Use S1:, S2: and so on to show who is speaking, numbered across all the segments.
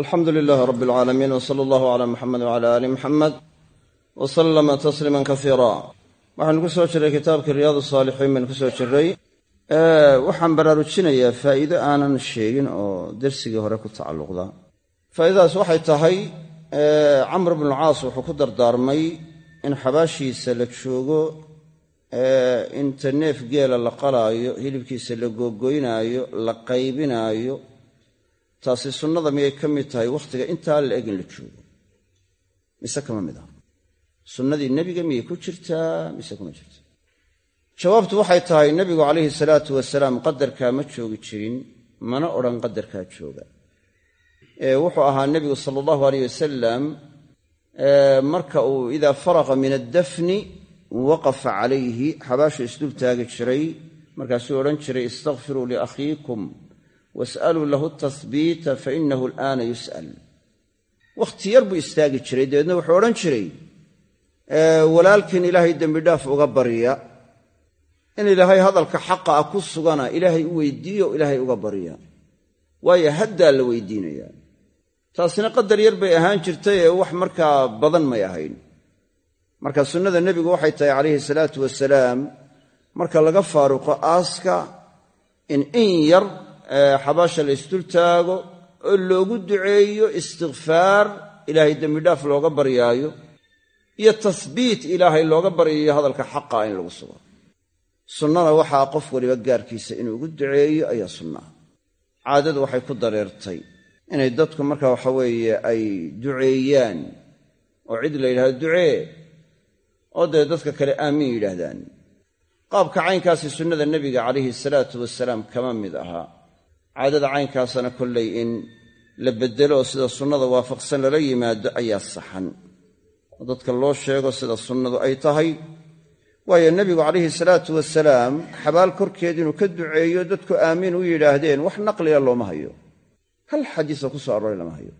S1: alxamdu lilaahi rabbi alcaalamiin w sala allahu calaa muxamed wcala aali muxamed wa sallama tasliiman kasiira waxaynu ku soo jirray kitaabkii riyaadu saalixiin baynu ku soo jirray waxaan baraarujinayaa faa'iido aanan sheegin oo dersigii hore ku tacalluqda. Faa'iidadaas waxay tahay camr bnucaas wuxuu ku dardaarmay in xabaashiisa la joogo inta neef geela la qalaayo hilibkiisa la googoynaayo la qaybinaayo taasi sunnada miyay ka mid tahay wakhtiga intaa la eg in la joogo. Mise kama mid ah? Sunnadii nebiga miyay ku jirtaa? Mise kuma jirta jawaabtu waxay tahay nebigu calayhi salaatu wasalaam qadarkaa ma joogi jirin mana odhan qadarkaa jooga. Ee wuxuu ahaa nebigu sala allahu aleyh wasalam marka uu idaa faraqa min addafni waqafa calayhi xabaashu isdul taagi jiray. Markaasuu odhan jiray istakfiruu liakhiikum was'aluu lahu tahbiita fainahu alaana yus'al. Wakhti yar buu istaagi jiray dabeedna wuxuu odhan jiray walaalkiin ilaahay dembidhaaf uga barya in ilaahay hadalka xaqa ah ku sugana ilaahay u weydiiyo ilaahay uga barya waayo haddaa la weydiinayaa. Taasina qadar yar bay ahaan jirtay ee wax markaa badan may ahayn. Marka sunnada nebigu waxay tahay calayhi salaatu wasalaam marka laga faaruqo aaska in in yar xabaasha la isdul taago oo loogu duceeyo istikfaar ilaahay dembidhaaf looga baryaayo iyo tasbiit ilaahay looga baryayo hadalka xaqaa in lagu sugo. Sunnana waxaa qof waliba gaarkiisa inuu ugu duceeyo ayaa sunnaa caadadu waxay ku dareertay inay dadku marka waxa weeye ay duceeyaan oo cid la yidhahdo ducee oo dee dadka kale aamiin yidhaahdaan. Qaabka caynkaasi sunnada nebiga calayhi salaatu wasalaam kama mid ahaa caadada caynkaasana kollay in la beddelo oo sida sunnada waafaqsan lala yimaado ayaa saxan. Oo dadka loo sheego sida sunnadu ay tahay waayo nebigu calayhi salaatu wasalaam xabaal korkeed inuu ka duceeyo dadku aamiin u yidhaahdeen wax naqliga looma hayo. Hal xadiisa ku soo arooray lama hayo.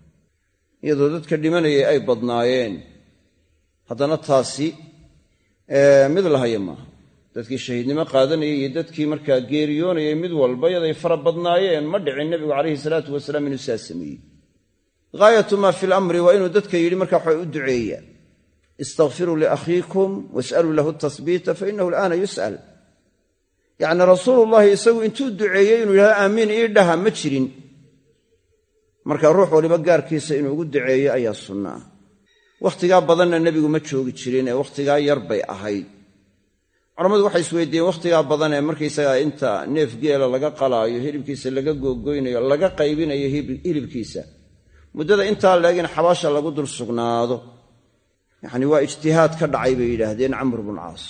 S1: Iyadoo dadka dhimanayay ay badnaayeen. Haddana taasi mid la haya maaha dadkii shahiidnimo qaadanayay iyo dadkii markaa geeriyoonayay mid walba yaday fara badnaayeen ma dhicin nebigu calayhi salaatu wasalaam inuu saa sameeyey. Gaayatu maa fi lamri waa inuu dadka yidhi markaa waxa u duceeya istakfiruu liakhiikum was'aluu lahu tahbiita fainahu alaana yus'al. Yacni rasuulullahi isagu intuu duceeyey inuu yidhahdo aamiin ii dhaha ma jirin. Marka ruux waliba gaarkiisa inuu ugu duceeyo ayaa sunna ah wakhtigaa badanna nebigu ma joogi jirin ee wakhtigaa yar bay ahayd culammadu waxay isweydiiyeen wakhtigaa badan ee markaysagaa inta neef geela laga qalaayo hilibkiisa laga googoynayo laga qaybinayo hilibkiisa. Muddada intaa laeg in xabaasha lagu dul sugnaado yacni waa ijtihaad ka dhacay bay yidhaahdeen camr bnucaas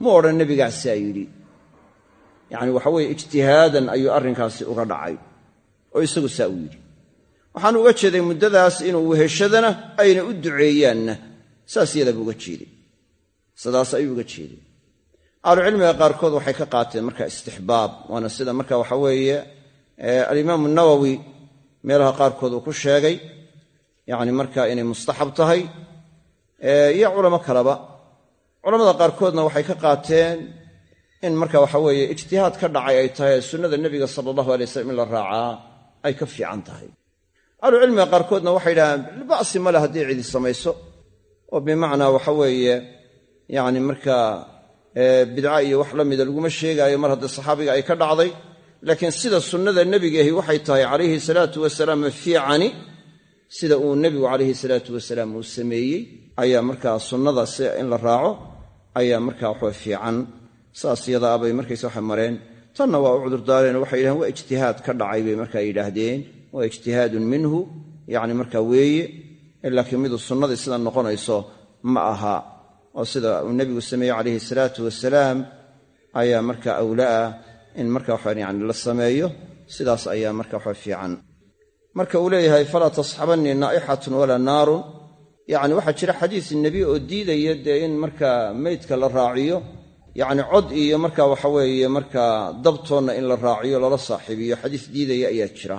S1: mu odhan nebigaasaa yidhi. Yacni waxa weeye ijtihaadan ayuu arrinkaasi uga dhacay oo isagu saa u yidhi. Waxaanu uga jeeday muddadaas inuu weheshadana ayna u duceeyaanna saas yada buu uga jeeday sidaas ayuu uga jeeday ahlucilmiga qaarkood waxay ka qaateen marka istixbaab waana sida marka waxa weeye alimaamu nawowi meelaha qaarkood uu ku sheegay yacni marka inay mustaxab tahay iyo culamo kaleba. Culamada qaarkoodna waxay ka qaateen in marka waxa weeye ijtihaad ka dhacay ay tahay sunnada nebiga sala allahu alay wasalam in la raacaa ay ka fiican tahay. Ahlucilmiga qaarkoodna waxay yidhahdeen ba'si male haddii cidi samayso oo bimacnaa waxa weeye yacni markaa bidca iyo wax la mida laguma sheegaayo mar haddii saxaabiga ay ka dhacday. Laakiin sida sunnada nebigahi waxay tahay calayhi salaatu wasalaam fiicani. Sida uu nebigu calayhi salaatu wasalaam uu sameeyey ayaa markaa sunnada si in la raaco ayaa markaa waxwa fiican. Saas yadaa bay markaysa mareen tanna waa u cudurdaareen waxay yidhahdeen waa ijtihaad ka dhacay bay markaa yidhaahdeen. Waa ijtihaadun minhu yacni markaa weeye. Laakiin miduu sunnadii sida noqonayso ma aha oo sida uu nebigu sameeyey calayhi salaatu wasalaam ayaa markaa awlaah in marka waxaan yani la sameeyo sidaas ayaa marka waxa fiican. Marka uu leeyahay falaa tasxabannii naa'ixatun walaa naarun yacni waxaa jira xadiis nebi oo diidaya dee in markaa meydka la raaciyo yacni cod iyo marka waxa weeye markaa dabtoonna in la raaciyo lala saaxiibiyo. Xadiis diidaya ayaa jira.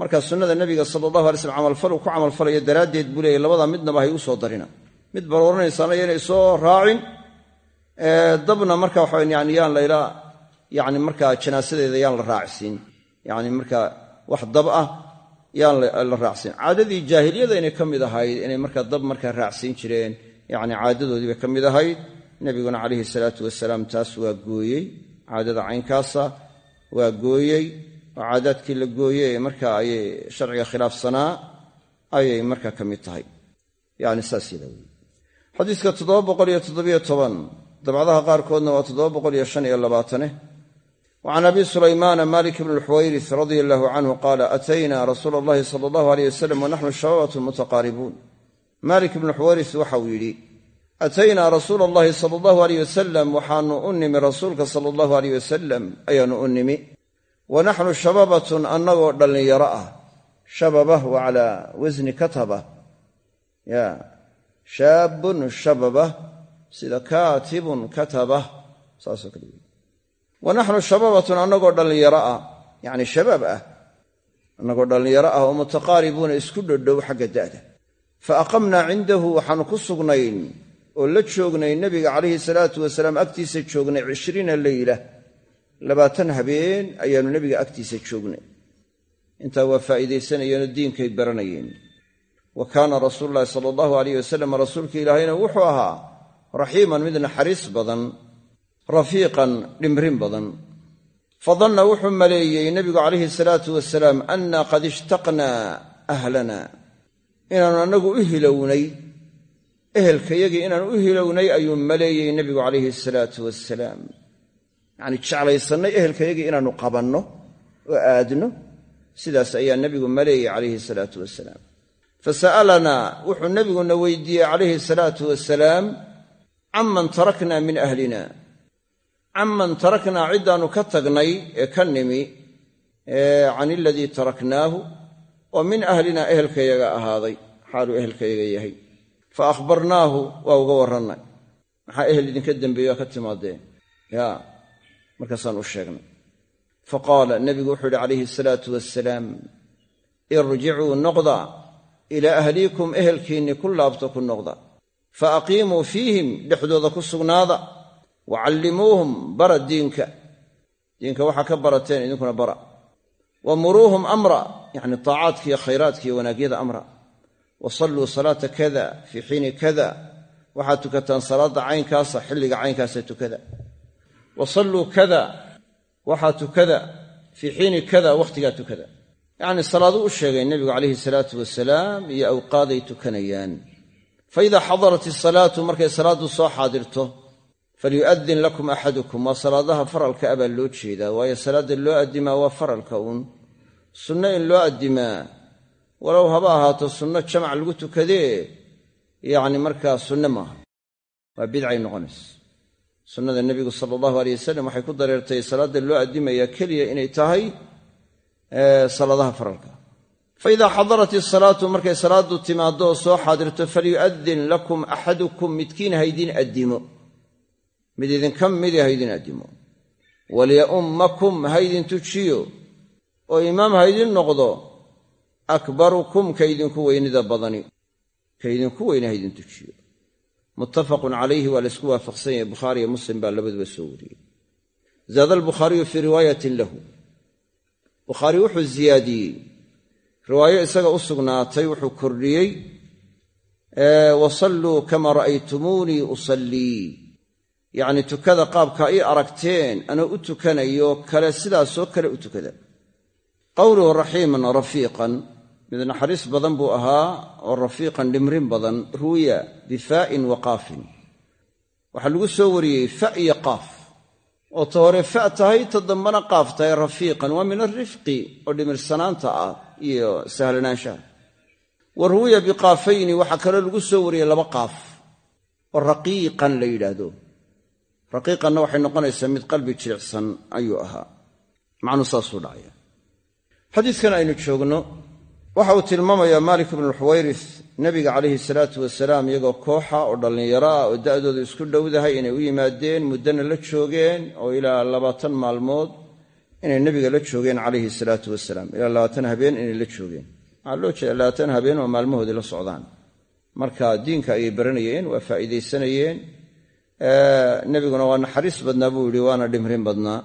S1: Marka sunnada nebiga sala allahu alay slam camalfal uu ku camalfalayo daraaddeed buu leeyahy labadaa midnaba hay u soo darina mid barooranaysaana yaynay soo raacin dabna marka waxa yani yaan layla yani markaa janaasadeeda yaan la raacsiin. Yani marka wax dab ah yaan la raacsiin. Caadadii jaahiliyada inay ka mid ahayd inay markaa dab markaa raacsiin jireen yacni caadadoodii ka mid ahayd nebiguna calayhi salaatu wasalaam taas waa gooyey. Caadada caynkaasa waa gooyey. Oo caadaadkii la gooyey ee markaa ayay sharciga khilaafsanaa ayay markaa ka mid tahay. Yani saas yada xadiiska dabcdaha qaarkoodna waa wa can abi sulaymaana malik bni lxuwayris radia allahu canhu qaala atayna rasuula allahi sala allahu aleyh wasalam wanaxnu shabaabatu mutaqaaribuun. Malik ibnu xuwayris waxauu yidhi ataynaa rasuula allahi sala allahu aleyh wasalam waxaanu u nimi rasuulka sala allahu aleyh wasalam ayaanu u nimi. Wa naxnu shababatun annagoo dhallinyaro ah shababah wa calaa wasni kataba. Ya shaabun shababah sida kaatibun katabah saasoo kale. Wey shababatun annagoo dhallinyaro ah yacni shabaab ah annagoo dhallinyaro ah oo mutaqaaribuuna isku dhodhow xagga da'da. Fa aqamnaa cindahu waxaanu ku sugnayn oo la joognay nebiga calayhi salaatu wasalaam agtiisa joognay cishriina leyla labaatan habeen ayaannu nebiga agtiisa joognay. Intaa waa faa'iidaysanayeenoo diinkay baranayeen wa kaana rasuulu llahi sala allahu alayh wasalam rasuulka ilaahayna wuxuu ahaa raxiiman mid naxariis badan rafiiqan dhimrin badan. Fadanna wuxuu maleeyey nebigu calayhi salaatu wasalaam anna qad ishtaqnaa ahlana. Inaannu annagu u hilownay ehelkayagii inaanu u hilownay ayuu maleeyey nebigu calayhi salaatu wasalaam yacnii jeclaysannay ehelkayagii inaannu qabanno oo aadno sidaas ayaa nebigu maleeyey calayhi salaatu wasalaam fa sa'alanaa wuxuu nebiguna weydiiyey calayhi salaatu wasalaam canman taraknaa min ahlina. Canman taraknaa ciddaannu ka tagnay ee ka nimi can iladii taraknaahu oo min ahlinaa ehelkayaga ahaaday xaaluu ehelkayaga yahay. Fa akhbarnaahu waa uga warrannay. Maxaa ehel idinka dembeeyo ka timaadeen? Yaa markaasaan u sheegnay. Fa qaala nebigu wuxuu yidhi calayhi asalaatu wassalaam irjicuu noqda ilaa ahliikum ehelkiinni ku laabto ku noqda. Fa aqiimuu fiihim dhexdooda ku sugnaada. Wa callimuuhum bara diinka. Diinka waxaa ka barateen idinkuna bara. Wa muruuhum amra yacni taacaadkiiyo khayraadkiiyo wanaagyada amra. Wa salluu salaata kada fii xiini kada. Waxaad tukataan salaadda caynkaasa xilliga caynkaasa tukada. Wa salluu kada waxaa tukada. Fii xiini kada wakhtigaa tukada yacnii salaaduu u sheegay nebigu calayhi salaatu wasalaam iyo awqaaday tukanayaan. Fa idaa xadarat isalaatu markay salaaddu soo xaadirto falyu'adin lakum axadukum waa salaadaha faralka a baa loo jeedaa waayo salaadda loo addimaa waa faralka uun. Sunno in loo addimaa walow haba ahaato sunno jamac lagu tukadee yacni markaa sunne maaha. Waa bidcay noqonaysa sunnada nebigu sala allahu aleyh wasalam waxay ku dareertay salaadda loo addimayaa keliya inay tahay salaadaha faralka. Fa idaa xadarat isalaatu markay salaaddu timaaddo oo soo xaadirto falyu'adin lakum axadukum midkiin haydin addimo. Mid idinka midi haydin addimo. Waliya'ummakum haydin tujiyo. Oo imaam haydin noqdo akbarukum kaydinku weynida badani. Kaydinku weyne haydin tujiyo. Muttafaqun calayhi waa laysku waafaqsan yahay. Bukhaariyo muslim baa labaduba soo wariyey. Zaada albukhaariyu fii riwaayatin lahu bukhaari wuxuu ziyaadiyey. Riwaayo isaga u sugnaatay wuxuu kordhiyey wasalluu kama ra'aytumuunii usallii. Yacnii tukada qaabkaa ii aragteen anoo u tukanayo kale sidaasoo kale u tukada. Qowluhu raxiiman rafiiqan mid naxariis badan buu ahaa oo rafiiqan dhimrin badan ruwiya bifaa'in wa qaafin. Waxaa lagu soo wariyey fa iyo qaaf oo ta hore fa tahay ta dambana qaaf tahay rafiiqan. Waa min alrifqi oo dhimirsanaanta ah iyo sahlanaanshaha wa ruwiya biqaafayni waxaa kaloo lagu soo wariyey laba qaaf oo raqiiqan la yidhaahdo. Raqiiqanna waxay noqonaysaa mid qalbi jilicsan ayuu ahaa. Macnuu saasuu dhacaya. Xadiidkan aynu joogno waxa uu tilmaamayaa maalik ibnualxuwayris nebiga calayhi salaatu wasalaam iyagoo kooxa oo dhallinyaro ah oo da'doodu isku dhowdahay inay u yimaadeen muddana la joogeen oo ilaa labaatan maalmood inay nebiga la joogeen calayhi salaatu wasalaam ilaa labaatan habeen inay la joogeen. Waxaa loo jeeda labaatan habeen oo maalmahoodii la socdaan. Marka diinka ayay baranayeen waa faa'iidaysanayeen. Nebiguna waa naxariis badnaa buu yidhi waana dhimrin badnaa.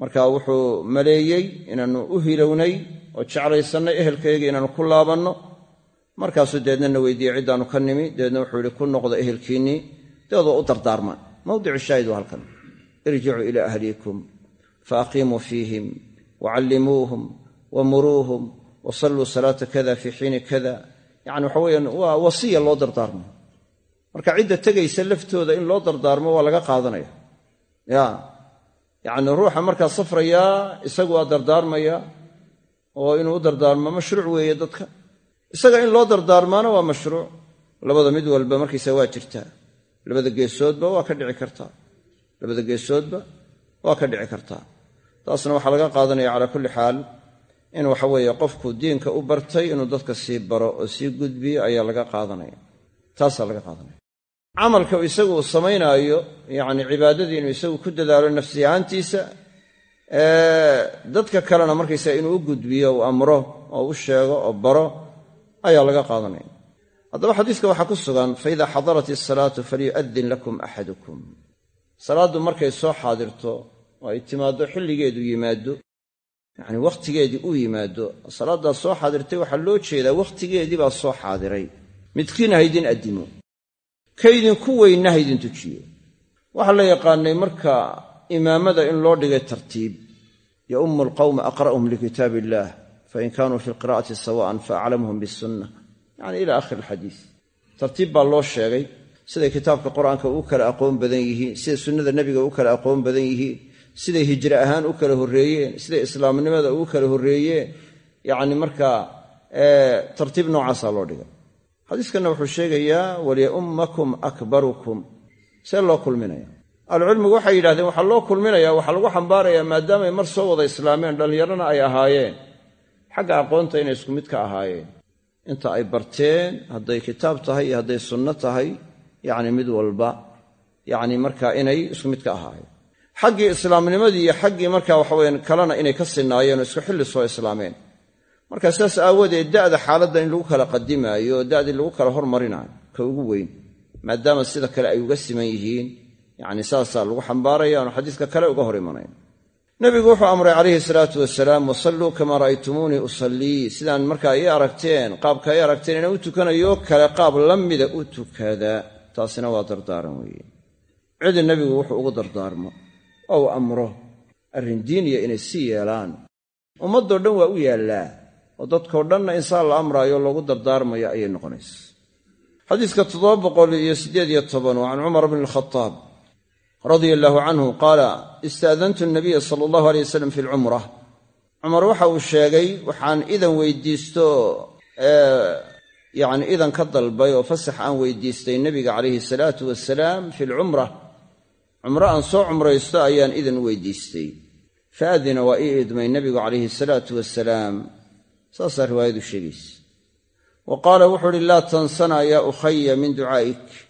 S1: Marka wuxuu maleeyey inaannu u hilownay oo jeclaysannay ehelkayga inaannu ku laabanno markaasuu deedna na weydiiyey ciddaannu ka nimi. Dabeedna wuxuu yihi ku noqda ehelkiinnii dabeedoo u dardaarmaan. Mawdicu shaahid waa halkan. Irjicuu ilaa ahliikum fa aqiimuu fiihim wacallimuuhum wamuruuhum wasalluu salaata kada fii xiini kada. Yacni waxa weeyaan waa wasiya loo dardaarmo. Marka cidda tegaysa laftooda in loo dardaarmo waa laga qaadanaya. Ya. Yacni ruuxa markaa safrayaa isagu waa dardaarmaya oo inuu u dardaarmo mashruuc weeye dadka isaga in loo dardaarmaana waa mashruuc. Labada mid walba markiisa waa jirtaa. Labada geesoodba waa ka dhici kartaa. Labada geesoodba waa ka dhici kartaa. Taasna waxaa laga qaadanaya calaa kulli xaal in waxa weeye qofku diinka u bartay inuu dadka sii baro oo sii gudbiyo ayaa laga qaadanaya. Taasaa laga qaadanaya. Camalka isagu uu samaynaayo yacni cibaadadii inuu isagu ku dadaalo nafsi ahaantiisa dadka kalena markaysa inuu u gudbiyo uu amro oo u sheego oo baro ayaa laga qaadanaya. Haddaba xadiiska waxaa ku sugan faida xadarat isalaatu falyu'adin lakum axadukum. Salaaddu markay soo xaadirto oo ay timaaddo xilligeedu yimaado yacni wakhtigeedii u yimaado. Salaaddaas soo xaadirtay waxaa loo jeedaa wakhtigeedii baa soo xaadiray. Midkiina haydin addimo kaydinku weynna haydin tujiyo. Waxaa la yaqaanay marka imaamada in loo dhigay tartiib yaummu alqawma aqra'uhum likitaab illaah fain kaanuu fi lqira'ati sawa'an faaclamuhum bisunna yani ila akhiri alxadiis tartiib baa loo sheegay siday kitaabka qur'aanka u kala aqoon badan yihiin siday sunnada nebiga u kala aqoon badan yihiin siday hijre ahaan u kala horreeyeen siday islaamnimada ugu kala horreeyeen yacni markaa tartiib noocaasaa loo dhigay xadiiskanna wuxuu sheegayaa walyaummakum akbarukum see loo kulminaya ahlucilmigu waxay yidhahdeen waxaa loo kulminaya waxaa lagu xambaarayaa maadaamay mar soo wada islaameen dhallinyarana ay ahaayeen xagga aqoonta inay isku mid ka ahaayeen. Inta ay barteen hadday kitaab tahay iyo hadday sunno tahay yacni mid walba yacni markaa inay isku mid ka ahaayeen. Xaggii islaamnimadii iyo xaggii markaa waxaweyan kalena inay ka sinaayeen oo isku xilli soo islaameen. Marka sidaas aawadeed da'da xaaladda in lagu kala qadimaayo oo da'dii lagu kala hormarinaayo ka ugu weyn maadaama sida kale ay uga siman yihiin yacni saasaa lagu xambaaraya oonu xadiiska kale uga hor imanayn nebigu wuxuu amray calayhi salaatu wasalaam wasalluu kamaa ra'aytumuunii usallii. Sidaan markaa ii aragteen qaabka ii aragteen inaan u tukanayo kale qaab la mida u tukada. Taasina waa dardaaran weeye. Cidi nebigu wuxuu ugu dardaarmo oo amro arrin diiniya inay si yeelaan. Ummaddoo dhan waa u yaallaa oo dadkoo dhanna insaan la amraayo loogu dardaarmayo ayay noqonaysa xadiiska can cumar bni alkhataab radia allaahu canhu qaala istaadantu nabiya sala allahu alay wasalam fi lcumra cumar waxa uu sheegay waxaan idan weydiisto yacni idan ka dalbay oo fasax aan weydiistay nebiga calayhi salaatu wasalaam fi lcumra cumro aan soo cumraysto ayaan idan weydiistay. Faadina waa ii idmay nebigu calayhi salaatu wasalaam saasaa riwaayadu sheegaysa. Wa qaala wuxuu uhi laa tansana yaa ukhaya min ducaa'ik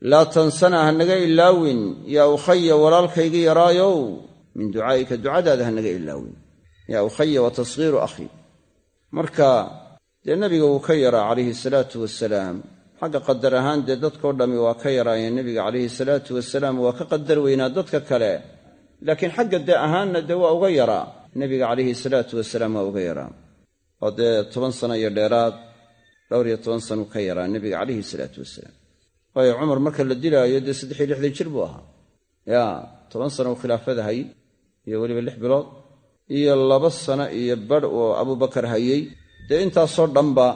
S1: laa tansana hanaga ilaawin yaa ukhaya walaalkaygi yaraayow. Min ducaa'ika ducadaada hanaga ilaawin. Yaa ukhaya wa tasghiiru akhi. Marka dee nebiga wuu ka yaraa calayhi salaatu wasalaam xagga qadar ahaan dee dadkao dhammi waa ka yaraayeen nebiga calayhi salaatu wasalaam waa ka qadar weynaa dadka kale. Laakiin xagga dee ahaanna dee waa uga yaraa. Nebiga calayhi salaatu wasalaam waa uga yaraa. Oo dee toban sano iyo dheeraad dhowr iyo toban sanuu ka yaraa nebiga calayhi salaatu wasalaam waayo cumar marka la dilaayo dee saddex iyo lixdan jir buu ahaa. Ya toban sano uu khilaafada hayy iyo weliba lix bilood iyo laba sano iyo badh oo abubakar hayey dee intaasoo dhanba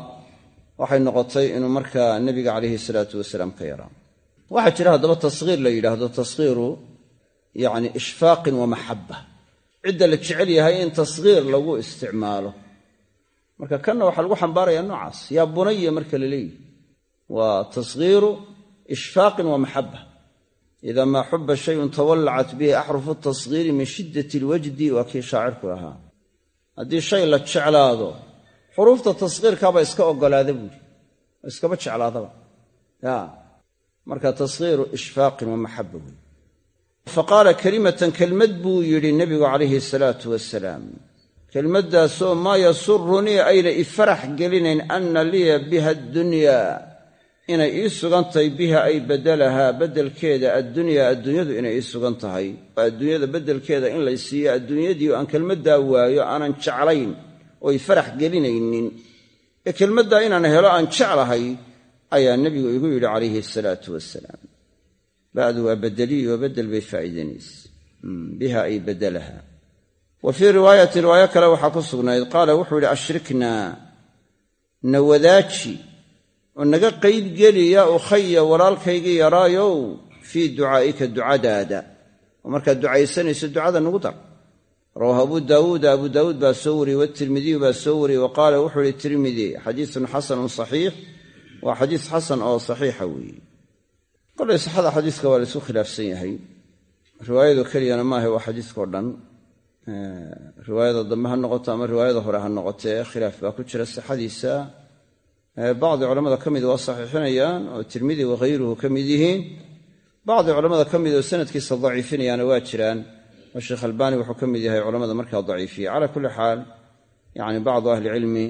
S1: waxay noqotay inuu markaa nebiga calayhi salaatu wasalaam ka yaraa. Waxaa jira haddaba tashiir la yidhaahdo taskhiiru yacni ishfaaqin wa maxabba cidda la jecel yahay in tashiir lagu isticmaalo. Marka kanna waxaa lagu xambaarayaa noocaas. Yaa bunaya marka la leeyihi waa tashiiru ishfaaqin wa maxabba ida maa xuba shayun tawallacat bihi axrufu tashiiri min shiddati alwajdi waa kii shaacirku ahaa. Haddii shay la jeclaado xuruufta tashiirkaaba iska oggolaada buuri oo iskaba jeclaadaba. Ya. Marka tashiiru ishfaaqin wa maxabba buuri faqaala kalimatan kelmad buu yidhi nebigu calayhi salaatu wasalaam kelmaddaasoo maa yasurunii ayna i farax gelinayn anna liya biha addunyaa inay ii sugan tahay biha ay badalahaa beddelkeeda addunyaa adduunyadu inay ii sugan tahay. Oo adduunyada beddelkeeda in lay siiyo adduunyadii oo aan kelmaddaa waayo aanan jeclayn oy farax gelinaynin. Ee kelmaddaa inaan helo aan jeclahay ayaa nebigu igu yidhi calayhi asalaatu wasalaam ba'du waa bedeliyo beddel bay faa'iidanaysa biha ay badalaha wa fii riwaayati riwaayo kale waxaa ku sugnayd qaala wuxuu yidhi ashriknaa na wadaaji oo naga qaybgeliya ukhaya walaalkaygii yaraayow fii ducaa'ika ducadaada. Oo markaad ducaysanayso ducada nugu dar. Rawaahu abu daawuuda abu daawuud baa soo wariyey watirmidiyu baa soo wariyey wa qaala wuxuu ihi tirmidi xadiisun xasanun saxiix. Waa xadiis xasan oo saxiixa weeye. Kolay saxada xadiiska waa la isku khilaafsan yahay. Riwaayado keliyana maaha waa xadiiskao dhan. Riwaayada dambe ha noqoto ama riwaayada hore ha noqotee khilaaf baa ku jira sixadiisa bacdi culamada ka mid waa saxiixinayaan oo tirmidi wakhayruhu ka mid yihiin bacdi culamada ka mid oo sanadkiisa daciifinayaana waa jiraan. Oo sheekh albaani wuxuu ka mid yahay culamada markaa daciifiya. Calaa kulli xaal yani bacdu ahlicilmi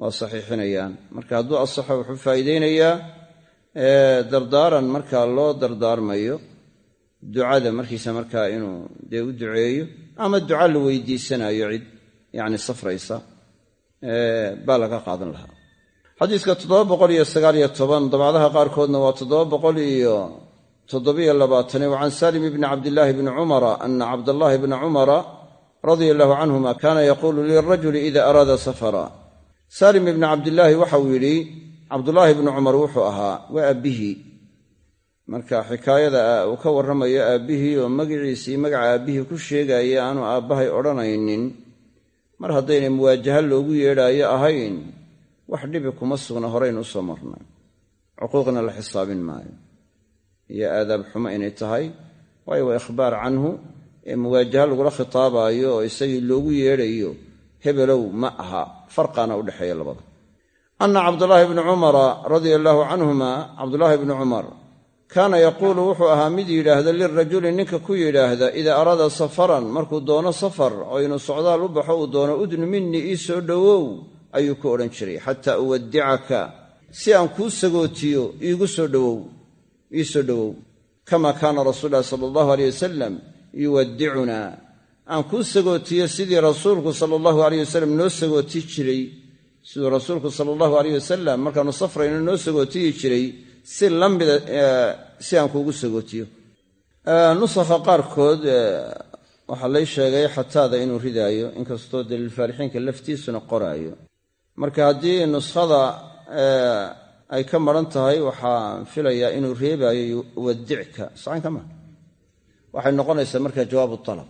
S1: waa saxiixinayaan. Marka hadduu asaxo wuxuu faa'iideynayaa dardaaran markaa loo dardaarmayo ducada markiisa markaa inuu dee u duceeyo ama duca la weydiisanayo cid yani safraysa baa laga qaadan lahaa xadiiska toddoba boqol iyo sagaaliyo toban dabcadaha qaarkoodna waa toddoba boqol iyo toddobiyo labaatane wa can salim bni cabdillaahi bni cumara ana cabdallaahi bna cumara radia allahu canhuma kaana yaquulu lirajuli ida araada safara. Salim ibni cabdillaahi waxauu yidhi cabdullaahi bni cumar wuxuu ahaa waa aabbihii. Marka xikaayada uu ka warramayo aabbihii oo magiciisii magaca aabbihii ku sheegaya aanu aabbahay odhanaynin. Mar haddaynay muwaajaha loogu yeedhaayo ahayn wax dhibi kuma sugna horaynu u soo marnay cuquuqna la xisaabin maayo. Iyo aadaab xumo inay tahay waayo waa ikhbaar canhu ee muwaajaha lagula khitaabaayo oo isagii loogu yeedhayo hebelow ma aha farqaana udhexeeya labada. Anna cabdulaahi bni cumara radia allaahu canhuma cabdulaahi bni cumar kaana yaquulu wuxuu ahaa mid yidhaahda lirajuli ninka ku yidhaahda idaa araada safaran markuu doono safar oo inuu socdaal u baxo uu doono udnu minii ii soo dhowow ayuu ku odhan jiray xataa uwaddicaka si aan kuu sagootiyo iigu soo dhowow ii soo dhowow kamaa kaana rasuul ulahi sala allahu aleyh wasalam yuwaddicunaa aan kuu sagootiyo sidii rasuulku sala allahu aleyh wasalam noo sagooti jiray siduu rasuulku sala allahu aleyh wasalam markaanu safrayno noo sagootiyi jiray si la mida si aan kuugu sagootiyo. Nusakha qaarkood waxaa lay sheegay xataada inuu ridaayo inkastoo daliilfaalixiinka laftiisuna qoraayo marka haddii nuskhada ay ka maran tahay waxaan filayaa inuu reebaayo uwadicka sacanka maa waxay noqonaysaa markaa jawaabu alab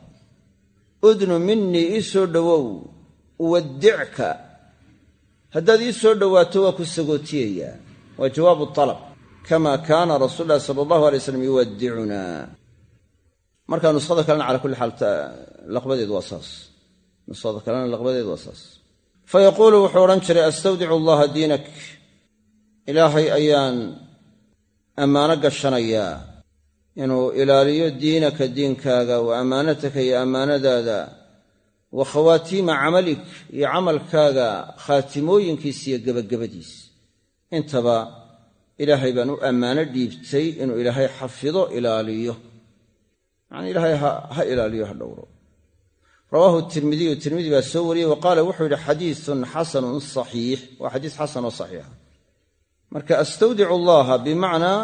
S1: udnu minii ii soo dhowow uwadicka. Haddaad ii soo dhowaato waa ku sagootiyayaa. Waa jawaabu alab kama kaana rasuul lahi sala allahu alay slam yuwadicunaa marka nuskhada kalena cala kulli xaal laqbadeed waa saas. Nuskhada kalena laqbadeed waa saas fayaquulu wuxuu odhan jiray astawdicu allaha diinak ilaahay ayaan ammaano gashanayaa inuu ilaaliyo diinaka diinkaaga wa ammaanataka iyo ammaanadaada wa khawaatiima camalik iyo camalkaaga khaatimooyinkiis iyo gebagabadiis intaba ilaahay baan u ammaano dhiibtay inuu ilaahay xafido ilaaliyo macnaa ilaahay ha ilaaliyo ha dhowro rawaahu tirmidiyu tirmidi baa soo wariyey wa qaala wuxuu yidhi xadiisun xasanun saxiix. Waa xadiis xasan oo saxiixa marka astawdicu allaha bimacnaa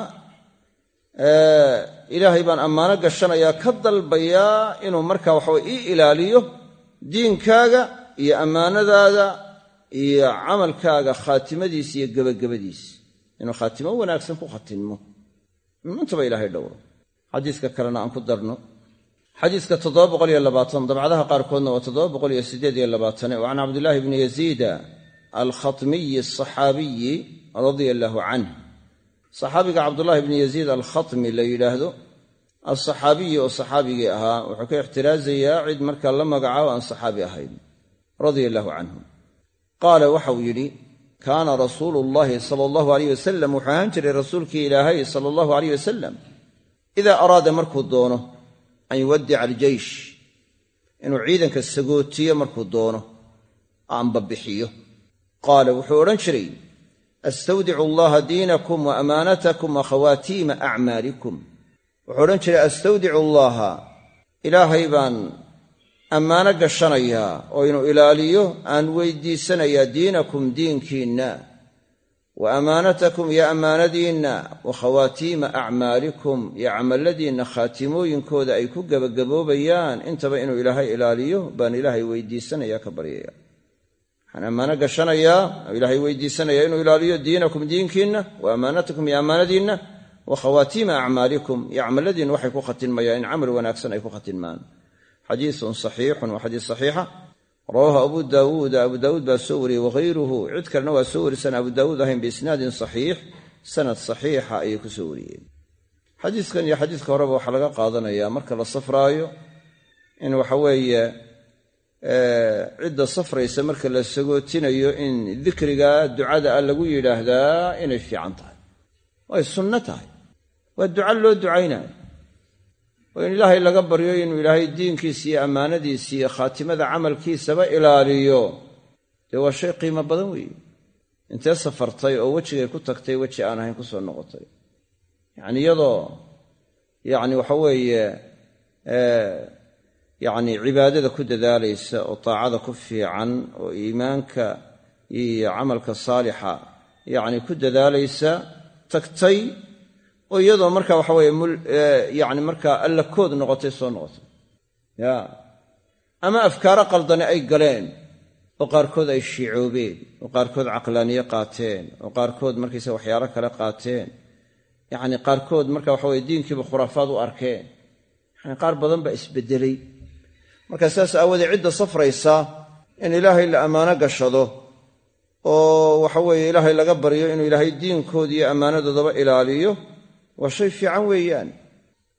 S1: ilaahay baan ammaano gashanayaa ka dalbayaa inuu marka waxawe ii ilaaliyo diinkaaga iyo ammaanadaada iyo camalkaaga khaatimadiisa iyo gebagabadiisa inuu khaatimo wanaagsan ku khatinmo intaba ilaahay dhowro. Xadiiska kalena aan ku darno xadiiska dabcadaha qaarkoodna waa can cabdilaahi bni yaziida alkhatmiyi asaxaabiyi radia allaahu canh saxaabiga cabdulaahi bni yaziid alkhatmi la yidhaahdo alsaxaabiyi oo saxaabigii ahaa wuxuu ka ixtiraazayaa cid markaa la magacaabo aan saxaabi ahayn radia allaahu canhu. Qaala waxau yidhi kaana rasuulu llaahi sala allahu aleyh wasalam wuxuu ahaan jiray rasuulkii ilaahay sala allahu aleyh wasalam idaa araada markuu doono an yuwaddica aljeysh inuu ciidanka sagootiyo markuu doono aanbabixiyo qaala wuxuu odhan jiray astawdicu allaha diinakum wa amaanatakum wa khawaatiima acmaalikum. Wuxuu odhan jiray astawdicu allaaha ilaahay baan ammaano gashanayaa oo inuu ilaaliyo aan weydiisanayaa diinakum diinkiinna wa ammaanatakum iyo ammaanadiinna wa khawaatiima acmaalikum iyo camalladiinna khaatimooyinkooda ay ku gebagaboobayaan intaba inuu ilaahay ilaaliyo baan ilaahay weydiisanaya ka baryaya waxaan ammaano gashanayaa oo ilaahay weydiisanayaa inuu ilaaliyo diinakum diinkiinna wa ammaanatakum iyo ammaanadiinna wa khawaatiima acmaalikum iyo camalladiinna waxay ku khatinmayaan in camal wanaagsan ay ku khatinmaan xadiisun saxiixun waa xadiis saxiixa rawaahu abu daawuuda abu daawuud baa soo wariyey wahayruhu cid kalena waa soo warisan abu daawuud ahayn biisnaadin saxiix sanad saxiixa ayay ku soo wariyeen xadiiskan iyo xadiiska horeba waxaa laga qaadanayaa marka la safraayo in waxa weeye cidda safraysa marka la sagootinayo in dikriga ducada a lagu yidhaahdaa inay fiican tahay. Way sunno tahay. Waa duca loo ducaynayo oo in ilaahay laga baryo inuu ilaahay diinkiisa iyo ammaanadiisa iyo khaatimada camalkiisaba ilaaliyo. Dee waa shay qiimo badan weeye. Intee safartay oo wejigay ku tagtay weji aan ahayn ku soo noqotay. Yacni iyadoo yacni waxa weeye yacni cibaadada ku dadaalaysa oo taacada ku fiican oo iimaanka iyo camalka saalixa yacni ku dadaalaysa tagtay oo iyadoo marka waxa weye yani markaa alla kood noqotay soo noqotay. Ya. Ama afkaaro qaldane ay galeen oo qaarkood ay shiicoobeen oo qaarkood caqlaaniye qaateen oo qaarkood markaysa waxyaalo kale qaateen. Yacni qaarkood marka waxa weye diinkiiba khuraafaad u arkeen. Yani qaar badan baa isbedelay. Marka saas aawoodee cidda safraysa in ilaahay la ammaano gashado oo waxa weeye ilaahay laga baryo inuu ilaahay diinkooda iyo ammaanadoodaba ilaaliyo waa shay fiican weeyaan.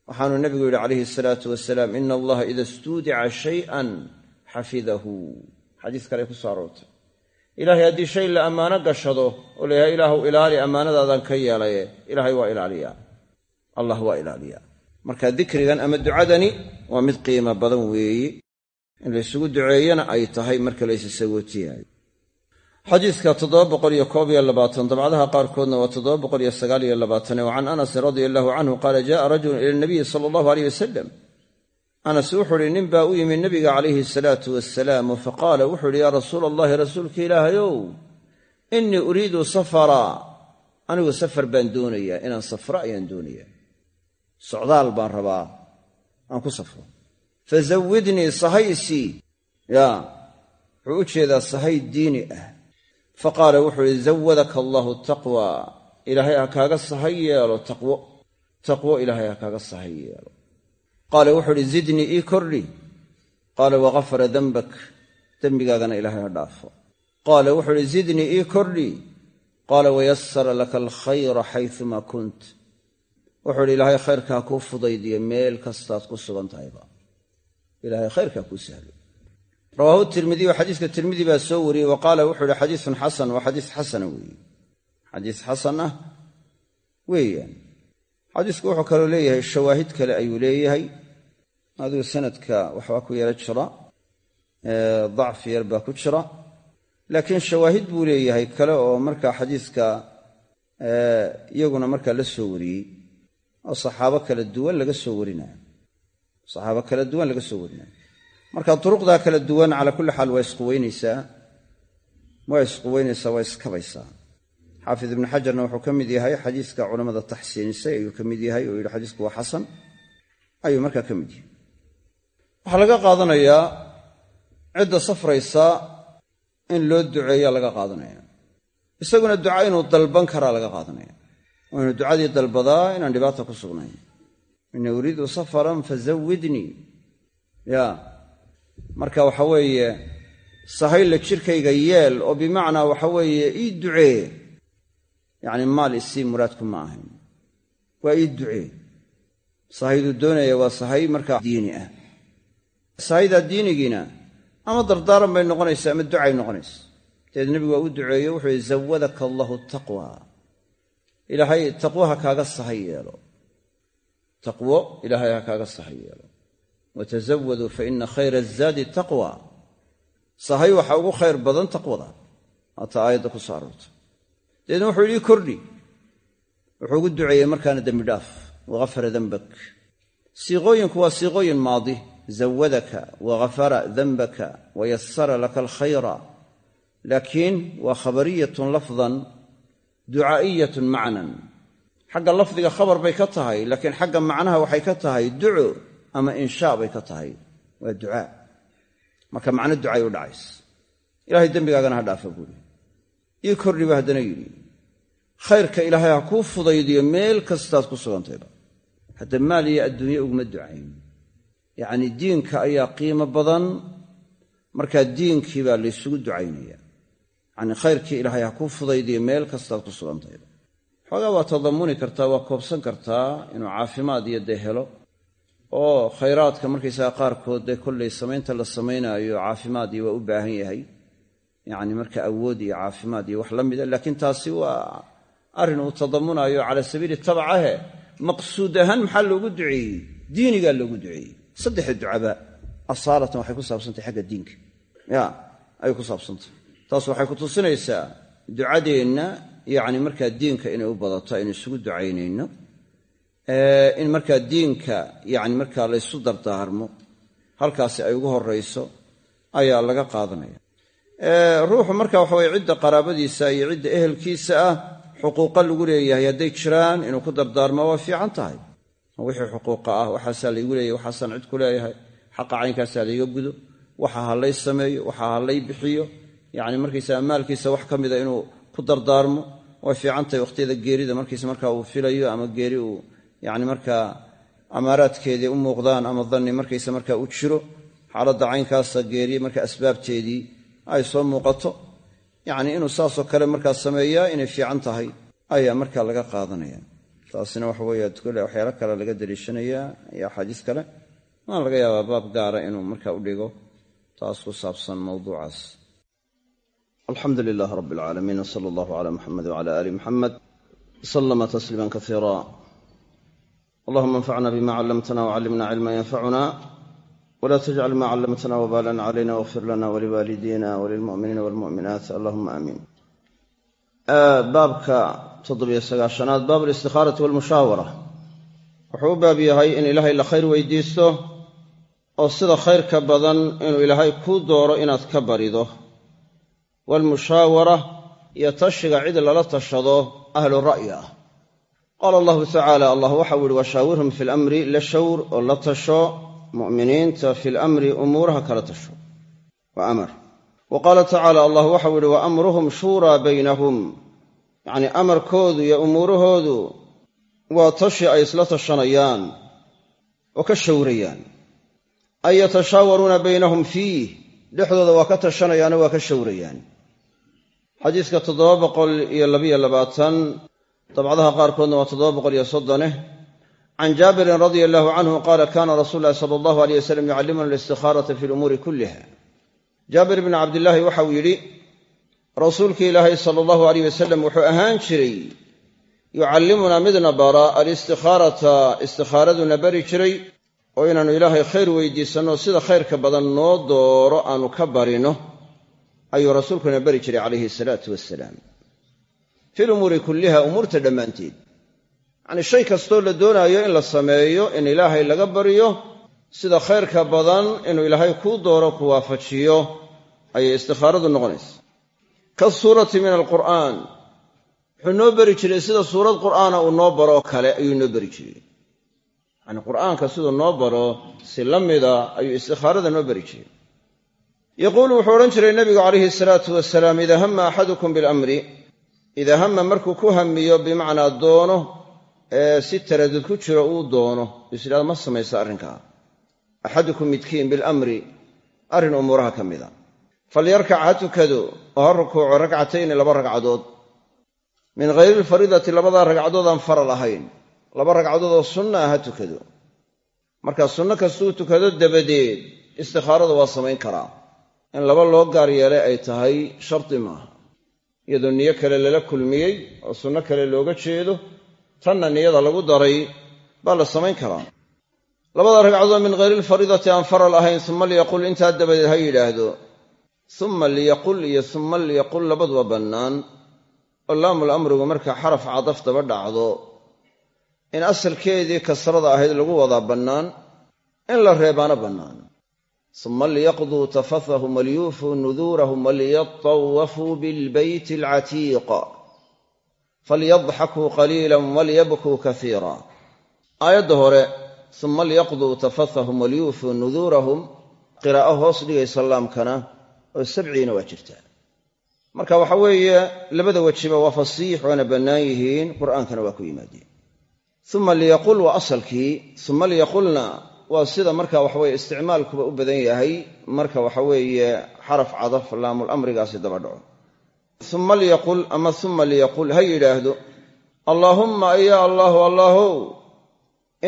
S1: Waxaanuu nebigu yidhi calayhi asalaatu wasalaam ina allaha ida istuudica shay'an xafidahu. Xadiis kale ku soo aroortay. Ilaahay haddii shay la ammaano gashado oo la yhahay ilaahu ilaali ammaanadaadan ka yeelaye ilaahay waa ilaaliyaa allah waa ilaaliyaa marka dikrigan ama ducadani waa mid qiimo badan weeye in laysugu duceeyana ay tahay marka laysi sagootiyayo xadiidka dabcdaha qaarkoodna waa wa can anasin radia allahu canhu qaala jaءa rajulu ila nabiyi sala allahu aleyh wasalam anas wuxuu uhi nin baa u yimi nabiga calayhi salaatu wasalaam faqaala wuxuu uhi yaa rasuula allahi rasuulka ilaahayow inii uriidu safara. Anigu safar baan doonayaa inaan safro ayaan doonayaa. Socdaal baan rabaa aan ku safro. Fazawidnii sahaysii ya wuxuu u jeedaa sahay diini ah faqaala wuxuu ihi zawadaka allaahu taqwa. Ilaahay ha kaaga sahay yeelo taqwo taqwo ilaahay ha kaaga sahay yeelo. Qaala wuxuu ihi zidnii ii kordhi qaala wagafara dembak dembigaagana ilaahay ha dhaafo. Qaala wuxuu ihi zidnii ii kordhi qaala wayasara laka alkhayra xayumaa kunt. Wuxuu ihi ilaahay khayrkaa kuu fudaydiyo meel kastaad ku sugan tahayba ilaahay khayrkaa kuu sahlo rawaahu tirmidiyu xadiiska tirmidi baa soo wariyey wa qaala wuxuu ihi xadiisun xasan waa xadiis xasana weeye. Xadiis xasan ah weeyaan. Xadiisku wuxuu kaloo leeyahay shawaahid kale ayuu leeyahay. Adigu sanadka waxbaa ku yaro jira dacfi yar baa ku jira. Laakiin shawaahid buu leeyahay kale oo markaa xadiiska iyaguna markaa la soo wariyey oo laga soo warinayo. Saxaabo kala duwan laga soo warinayo marka duruqdaa kala duwan calaa kulli xaal waa isquweynaysaa. Waa isquweynaysaa waa iskabaysaa. Xaafid ibnu xajarna wuxuu ka mid yahay xadiiska culammada taxsiinisay ayuu ka mid yahay oo yidhi xadiisku waa xasan ayuu markaa ka mid yahay. Waxaa laga qaadanayaa cidda safraysa in loo duceeyaa laga qaadanaya. Isaguna duca inuu dalban karaa laga qaadanaya. Oo inuu ducadii dalbadaa inaan dhibaata ku sugnayn. Inii uriidu safaran fazawidnii ya marka waxa weeye sahayla jirkayga yeel oo bimacnaa waxa weeye ii ducee. Yacni maal isii muraadku ma ahayn. Waa ii ducee. Sahayduu doonaya waa sahay markaa diini ah. Sahaydaa diinigiina ama dardaaran bay noqonaysaa ama ducay noqonaysa. Dabeed nebigu waa u duceeyo wuxuu yihi zawadaka allahu taqwa. Ilaahay taqwo ha kaaga sahay yeelo. Taqwo ilaahay ha kaaga sahay yeelo watazawaduu fa ina khayra azaadi taqwa sahay waxaa ugu khayr badan taqwada haata aayadda ku soo aroortay dabeedna wuxuu yidhi kordhi wuxuu ugu duceeyey markaana dembi dhaaf wagafara dembak siiqooyinku waa siiqooyin maadi zawadaka wagafara danbaka wayasara laka alkhayra laakiin waa khabariyatun lafdan ducaa'iyatun macnan xagga lafdiga khabar bay ka tahay laakiin xagga macnaha waxay ka tahay duco ama inshaa bay ka tahay. Waa ducaa. Marka macno ducay u dhacays. Ilahay dembigaagana ha dhaafa buuri ii kordhi ba haddana yidhi. Khayrka ilaahay ha kuu fudaydiyo meel kastaad ku sugantayba. Hadda maal iyo adduunye uguma ducayn. Yacnii diinka ayaa qiimo badan markaa diinkii baa laysugu ducaynaya yacnii khayrkii ilaahay ha kuu fudaydiyo meel kastaad ku sugantayba. Xoogaa waa tadamuni kartaa waa koobsan kartaa inuu caafimaad iyo dee helo oo khayraadka markaysaga qaarkood dee kollay samaynta la samaynaayo caafimaad iyo waa u baahan yahay. Yacni marka awood iyo caafimaad iyo wax la mida laakiin taasi waa arrin uu tadamunaayo cala sabiili tabacahe maqsuud ahaan maxaa loogu duceeyey? Diinigaa loogu duceeyey. Saddexda ducaba asaalatan waxay ku saabsantahy xagga diinka. Ya ayay ku saabsantahy taas waxay ku tusinaysaa ducadeenna yacni markaa diinka inay u badato aynu isugu ducaynayno in markaa diinka yacni markaa laysu dardaarmo halkaasi ay ugu horrayso ayaa laga qaadanaya. Ruuxu marka waxa weye cidda qaraabadiisa iyo cidda ehelkiisa ah xuquuqa lagu leeyahay. Hadday jiraan inuu ku dardaarmo waa fiican tahay. Wixii xuquuqa ah waxaasaa laygu leeyahay waxaasaan cid ku leeyahay. Xaqa caynkaasaa layga gudo waxa ha lay sameeyo waxa ha lay bixiyo. Yacni markaysaga maalkiisa wax ka mida inuu ku dardaarmo way fiican tahay wakhtiyada geerida markiisa markaa uu filayo ama geeri uu yacni markaa amaaraadkeedii u muuqdaan ama danni markaysa markaa u jiro xaaladda caynkaasa geeri marka asbaabteedii ay soo muuqato yacnii inuu saasoo kale markaa sameeyaa inay fiican tahay ayaa markaa laga qaadanaya. Taasina waxa weeye kole waxyaalo kale laga daliishanayaa iyo axaadiis kale. Waan laga yaabaa baab gaara inuu markaa u dhigo taas ku saabsan mawduucaas. Alxamdu lilah rab alcaalamiin wsala allahu cala muxamed wcala aali muxamed wslama tasliima kaiira allahuma anfacna bima callamtana wcallimna cilma yanfacuna wla tajcal ma callamtana wbalan calayna wاغfir lana waliwaalidina walilmu'miniina walmu'minaat allahuma aamiin baabka toddobiyo sagaashanaad baab alistikhaarat walmushaawara wuxuu u baab yahay in ilaahay la khayr weydiisto oo sida khayrka badan inuu ilaahay kuu dooro inaad ka barido waalmushaawara iyo tashiga cid lala tashado ahlu ah qaala allahu tacaala allah waxau yihi washaawirhum fi lamri la shawr oo la tasho mu'miniinta fi lamri umuuraha kala tasho. Waa amar. Wa qaala tacaala allah waxau yihi wa amruhum shuuraa baynahum. Yacnii amarkoodu iyo umuurahoodu waa tashi ay isla tashanayaan oo ka shawrayaan. Ay yatashaawaruuna baynahum fiih dhexdooda waa ka tashanayaano waa ka shawrayaan. Xadiiska toddoba boqol iyo labiyo labaatan dabcadaha qaarkoodna waa toddoba boqol iyo soddone. Can jaabirin radia allahu canhu qaala kana rasuulu llahi sala allahu aleyh wasalam yucallimuna listikhaarata fi lumuuri kulliha. Jaabir ibni cabdillaahi waxa uu yidhi rasuulkii ilaahay sala allahu aleyh wasalam wuxuu ahaan jiray yucallimunaa midna bara alistihaarata istikaaraduna bari jiray oo inaannu ilaahay khayr weydiisanno sida khayrka badan noo dooro aanu ka barino ayuu rasuulkuna bari jiray calayhi salaatu wasalaam fi lumuuri kulliha umuurta dhammaanteed. Yacnii shay kastoo la doonaayo in la sameeyo in ilaahay laga baryo sida khayrka badan inuu ilaahay kuu dooro ku waafajiyo ayay istikhaaradu noqonaysa. Kasuurati min alqur'aan wuxuu noo beri jiray sida suurad qur'aana uu noo baroo kale ayuu noo beri jiray. Yacnii qur'aanka siduu noo baro si la mida ayuu istikhaarada noo beri jiray. Yaquulu wuxuu odhan jiray nabigu calayhi salaatu wasalaam idaa hama axadukum bilamri idaa hama markuu ku hamiyo bimacnaa doono ee si taradud ku jiro uu doono is idhahdo ma samaysa arrinkaa axadukum midkiin bilamri arrin umuuraha ka mida. Falyarkac ha tukado oo ha rukuuco ragcatayni laba ragcadood. Min hayri ilfariidati labadaa ragcadood aan faral ahayn. Laba ragcadood oo sunna ah ha tukado marka sunno kastuu tukado dabadeed istikhaarada waa samayn karaa. In laba loo gaar yeelay ay tahay shardi maaha iyadoo niyo kale lala kulmiyey oo sunno kale looga jeedo tanna niyada lagu daray baa la samayn karaa. Labada ragcadood min hayri ilfariidati aan faral ahayn suma liyaqul intaa dabadeed ha yidhaahdo suma liyaqul iyo suma liyaqul labaduba bannaan. Oo laamul amrigu marka xaraf cadaf daba dhacdo. In asalkeedii kasrada ahayd lagu wadaa bannaan in la reebaana bannaan suma liyaqduu tafathahum waliyuufuu nuduurahum waliyatawafuu bilbeyti alcatiiq falyadxakuu qaliila walyabkuu kasiira aayadda hore suma liyaqduu tafathahum waliyuufuu nuduurahum qiraa'o hoos dhigaysa laamkana oo sabciina waa jirtaa marka waxa weeye labada wejiba waa fasiix waana bannaan yihiin qur'aankana waa ku yimaadeen uma uma waa sida marka waxaweye isticmaalkuba u badan yahay marka waxa weeye xaraf cadaf laamul amrigaasi daba dhaco. Uma liyaqul ama uma liyaqul ha yidhaahdo allaahumma aya allaahu allaahow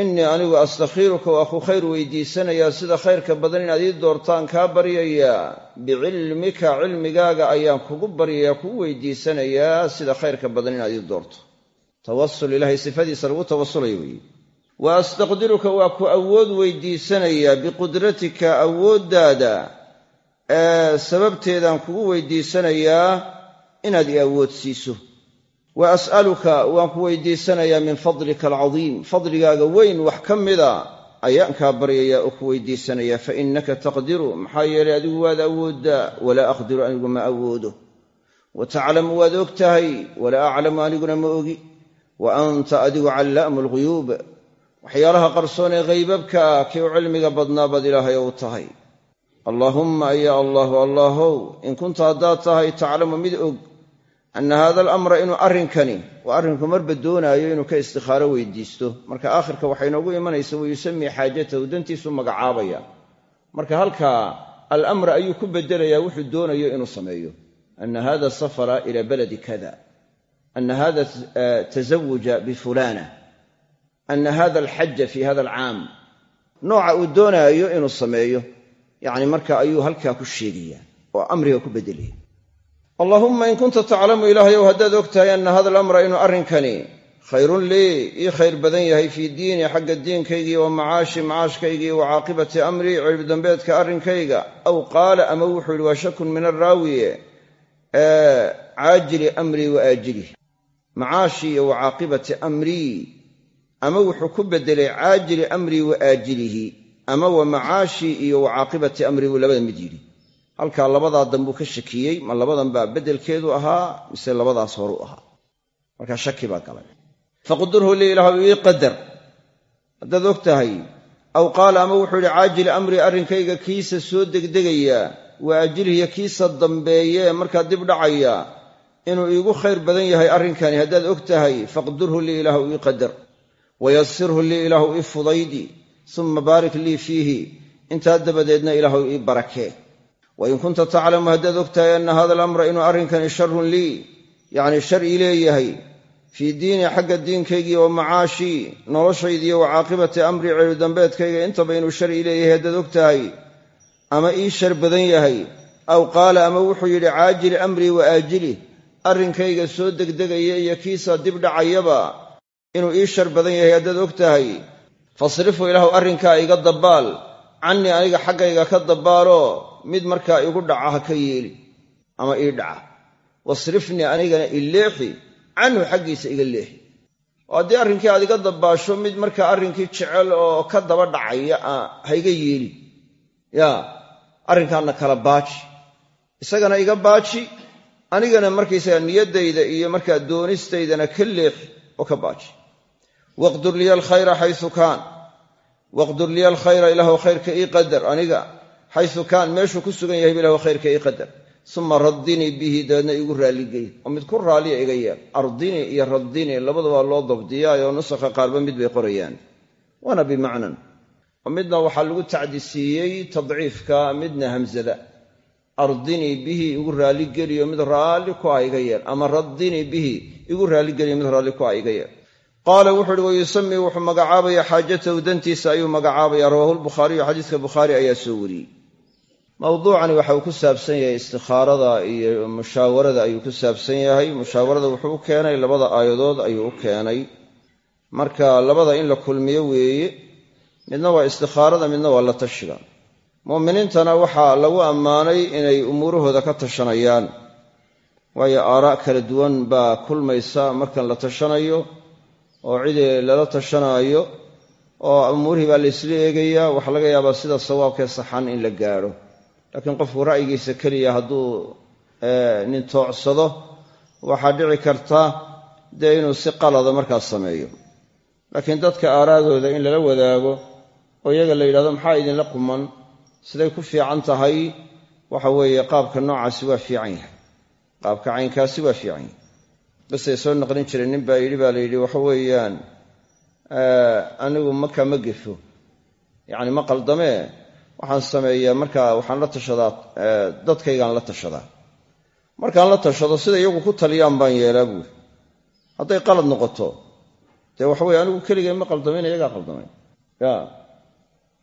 S1: innii anigu astakhiiruka waa ku khayr weydiisanayaa sida khayrka badan inaad ii doortaan kaa baryayaa bicilmika cilmigaaga ayaan kugu baryayaa kugu weydiisanayaa sida khayrka badan inaad ii doorto. Tawasul ilaahay sifadiisa lagu tawasulayo weeye wa astaqdiruka waa ku awood weydiisanayaa biqudratika awooddaada ee sababteedaan kugu weydiisanayaa inaad i awoodsiiso wa as'aluka waan ku weydiisanayaa min fadlika alcadiim fadligaaga weyn wax ka mida ayaan kaa baryayaa oo ku weydiisanayaa. Fa innaka taqdiru maxaa yeelay adigu waad awooddaa walaa aqdiru anigu ma awoodo. Wa taclamu waad og tahay walaa aclamu aniguna ma ogi. Wa adigu callaamu alghuyuub waxyaalaha qarsoon ee haybabkaa kii u cilmiga badnaa baad ilaahay ou tahay. Allaahumma aya allaahu allaahow in kunta haddaad tahay taclamu mid og anna haada alamra inuu arrinkani waa arrinku marba doonaayo inuu ka istikhaaro weydiisto. Marka aakhirka waxay inoogu imanaysa wa yusamii xaajatahu dantiisu magacaabaya marka halkaa alamra ayuu ku bedelayaa wuxuu doonayo inuu sameeyo. Ana hada safara ila baladi kada ana hada tasawuja bifulana ana hada alxaja fi hada alcaam nooca uu doonaayo inuu sameeyo. yacni marka ayuu halkaa ku sheegaya oo amriga ku beddelaya allaahumma in kunta taclamu ilaahayow haddaad og tahay anna hada alamra inuu arrinkani khayrun lii ii khayr badan yahay fii diini xagga diinkaygii wa macaashi macaashkaygii wa caaqibati amrii ciribdambeedka arrinkayga aw qaala ama wuxuu yidhi waa shakun min arraawiye caajili amrii ama wuxuu ku beddelay caajili amrii wa aajilihi ama wa macaashii iyo wa caaqibati amrii buu labada mid yidhi. Halkaa labadaa dambuu ka shakiyey ma labadan baa beddelkeedu ahaa mise labadaas horu ahaa. Markaa shaki baa galay. Faqdurhu lii ilaahu ii qadar. Haddaad og tahay aw qaala ama wuxuu yidhi caajili amrii arrinkayga kiisa soo degdegaya wa ajilhiya kiisa dambeeye markaa dib dhacaya inuu iigu khayr badan yahay arrinkani haddaad og tahay faqdurhu lii ilaahu ii qadar wayasirhu lii ilaahu ii fudaydi summa baarik lii fiihi intaa dabadeedna ilaahu ii barakee wain kunta taclamu haddaad og tahay anna hada alamra inuu arrinkani sharun lii yacni shar ii leeyahay fii diini xagga diinkaygii wa macaashii noloshaydiiyo wa caaqibati amrii ceeludambeedkayga intaba inuu shar ii leeyahay haddaad og tahay ama ii shar badan yahay aw qaala ama wuxuu yidhi caajili amrii wa aajilih arrinkayga soo degdegaya iyo kiisa dib dhacayaba inuu ii shar badan yahay haddaad og tahay fasrifu ilaahu arrinkaa iga dabbaal cannii aniga xaggayga ka dabbaaloo mid markaa igu dhaca ha ka yeeli ama ii dhaca. Wasrifnii anigana i leexi canhu xaggiisa iga leexi. Oo haddii arrinkii aad iga dabbaasho mid markaa arrinkii jecel oo ka daba dhacaya ha iga yeeli. Yaa arrinkaana kala baaji. Isagana iga baaji anigana markaysaga niyaddayda iyo markaa doonistaydana ka leexi oo ka baaji waqdur liya alkhayra xayu kaan. Waqdur liya alkhayra ilaahu khayrka ii qadar. Aniga xayu kaan meeshuu ku sugan yahay ilahu khayrka ii qadar. Uma raddinii bihi dabeedna igu raalligey oo mid ku raaliya iga yeel ardinii iyo raddinii labadaba loo dabdiyaayoo nusakha qaarba mid bay qorayaan. Waana bimacnan. Oo midna waxaa lagu tacdisiiyey tadciifka midna hamsada ardinii bihi igu raalligeliyo mid raalli ku ah iga yeel ama raddinii bihi igu raalligeliyo mid raalli ku ah iga yeel qaala wuxuu uhi wayusamii wuxuu magacaabaya xaajatahu dantiisa ayuu magacaabaya rawaahu lbukhaariyu xadiiska bukhaari ayaa soo wariyey. Mawduucani waxa uu ku saabsan yahay istikhaarada iyo mushaawarada ayuu ku saabsan yahay. Mushaawarada wuxuu u keenay labada aayadood ayuu u keenay. Marka labada in la kulmiyo weeye midna waa istikhaarada midna waa la tashiga. Mu'miniintana waxaa lagu ammaanay inay umuurahooda ka tashanayaan. Waayo aaraa' kala duwan baa kulmaysa markan la tashanayo oo cidi lala tashanaayo oo umuurihii baa laysla eegayaa waxaa laga yaabaa sida sawaabkee saxan in la gaadho. Laakiin qofku ra'yigiisa keliya hadduu nin toocsado waxaa dhici karta dee inuu si qalada markaas sameeyo. Laakiin dadka aaraadooda in lala wadaago oo iyaga la yidhahdo maxaa idinla quman? Siday ku fiican tahay. Waxa weeye qaabka noocaasi waa fiican yahay. Qaabka caynkaasi waa fiican yahay basay soo naqlin jireen nin baa yidhi baa la yidhi waxa weeyaan anigu maka ma gefo yacni ma qaldamee waxaan sameeyaa markaa waxaan la tashadaa dadkaygaan la tashadaa. Markaan la tashado sida iyagu ku taliyaan baan yeelaa buuri hadday qalad noqoto dee waxa weye anigu keligay ma qaldamayn iyagaa qaldamayn. Ya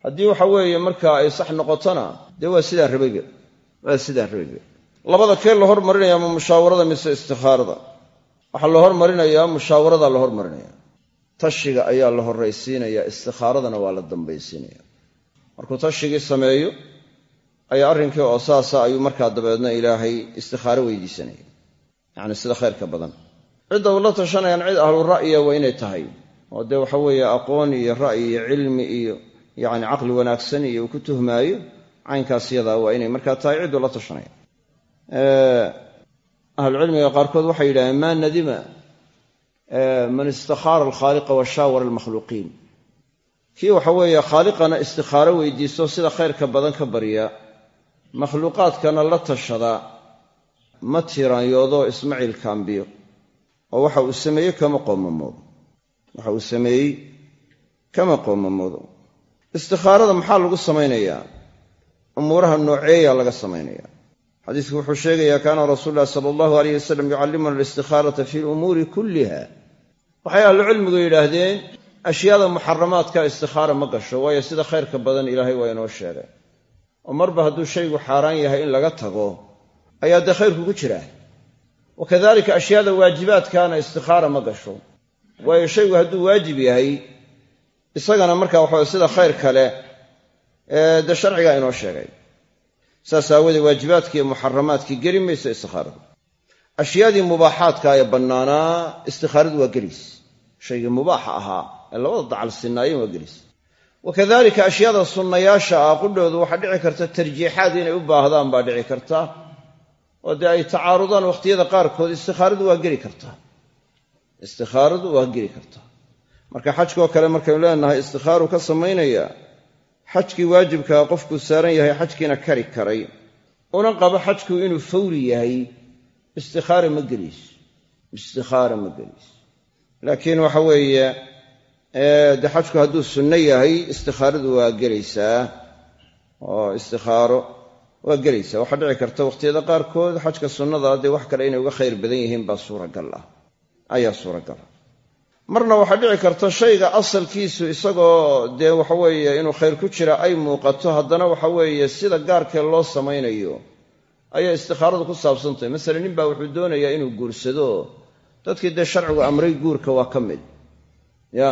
S1: haddii waxa weeye markaa ay sax noqotona dee waa sidaa rabayba waa sidaa rabayba labada kee la hormarinaya ma mushawarada mise istikhaarada waxaa la hormarinayaa mushaawaradaa la hormarinaya tashiga ayaa la horraysiinaya istikhaaradana waa la dambaysiinaya markuu tashigii sameeyo ayaa arrinkii oo saasa ayuu markaa dabeedna ilaahay istikhaaro weydiisanaya yacni sida khayrka badan. Cidda uu la tashanayaan cid ahlu ra'yiya waa inay tahay. Oo dee waxa weeye aqoon iyo ra'yi iyo cilmi iyo yacni caqli wanaagsan iyo uu ku tuhmaayo caynkaas yadaa waa inay markaa tahay cidduu la tashanaya ahlucilmiga qaarkood waxay yidhahdeen maa nadima man istikhaara alkhaaliqa wa shaawara almakhluuqiin kii waxa weeye khaaliqana istikhaaro weydiisto sida khayrka badan ka barya makhluuqaadkana la tashada ma tiraanyoodoo ismaciil kaambiyo oo waxa uu sameeyey kama qoomamoodo. Waxa uu sameeyey kama qoomamoodo. Istikhaarada maxaa lagu samaynayaa? Umuuraha nooceeya laga samaynaya xadiisku wuxuu sheegayaa kaana rasuulu llahi sala allahu aleyh wasalam yucallimuna alistikhaalata fi lumuuri kulliha. Waxay ahlucilmigu yidhaahdeen ashyaada muxaramaadka istikhaara ma gasho waayo sida khayrka badan ilaahay waa inoo sheegay. Oo marba hadduu shaygu xaaraan yahay in laga tago ayaa dee khayrku ku jiraa? Wa kadalika ashyaada waajibaadkaana istikhaara ma gasho waayo shaygu hadduu waajib yahay isagana marka waxawe sida khayr kale dee sharcigaa inoo sheegay saas aawoodee waajibaadkii iyo muxaramaadkii geli mayso istikhaaradu ashyaadii mubaaxaadka ee bannaanaa istikhaaradu waa gelis. Shaygii mubaaxa ahaa ee labada dacal sinaayeen waa gelis. Wa kadalika ashyaada sunnayaasha ah qudhoodu waxaa dhici karta tarjiixaad inay u baahdaan baa dhici karta. Oo dee ay tacaarudaan wakhtiyada qaarkood istikhaaradu waa geli kartaa istikhaaradu waa geli kartaa marka xajkoo kale markaynu leenahay istikhaaru ka samaynaya xajkii waajibkaa qofkuu saaran yahay xajkiina kari karay una qabo xajku inuu fawri yahay istikhaara ma gelayso istikhaara ma gelayso laakiin waxa weeye de xajku hadduu sunno yahay istikhaaradu waa gelaysaa oo istikhaaro waa gelaysaa. Waxaa dhici karta wakhtiyada qaarkood xajka sunnada dee wax kale inay uga khayr badan yihiin baa suuragal ah. Ayaa suuragal ah marna waxaa dhici karta shayga asalkiisu isagoo dee waxaweeye inuu khayr ku jira ay muuqato haddana waxa weeye sida gaarkee loo samaynayo ayay istikhaaradu ku saabsantahay. Masalan nin baa wuxuu doonayaa inuu guursado. Dadkii dee sharcigu amray guurka waa ka mid. Ya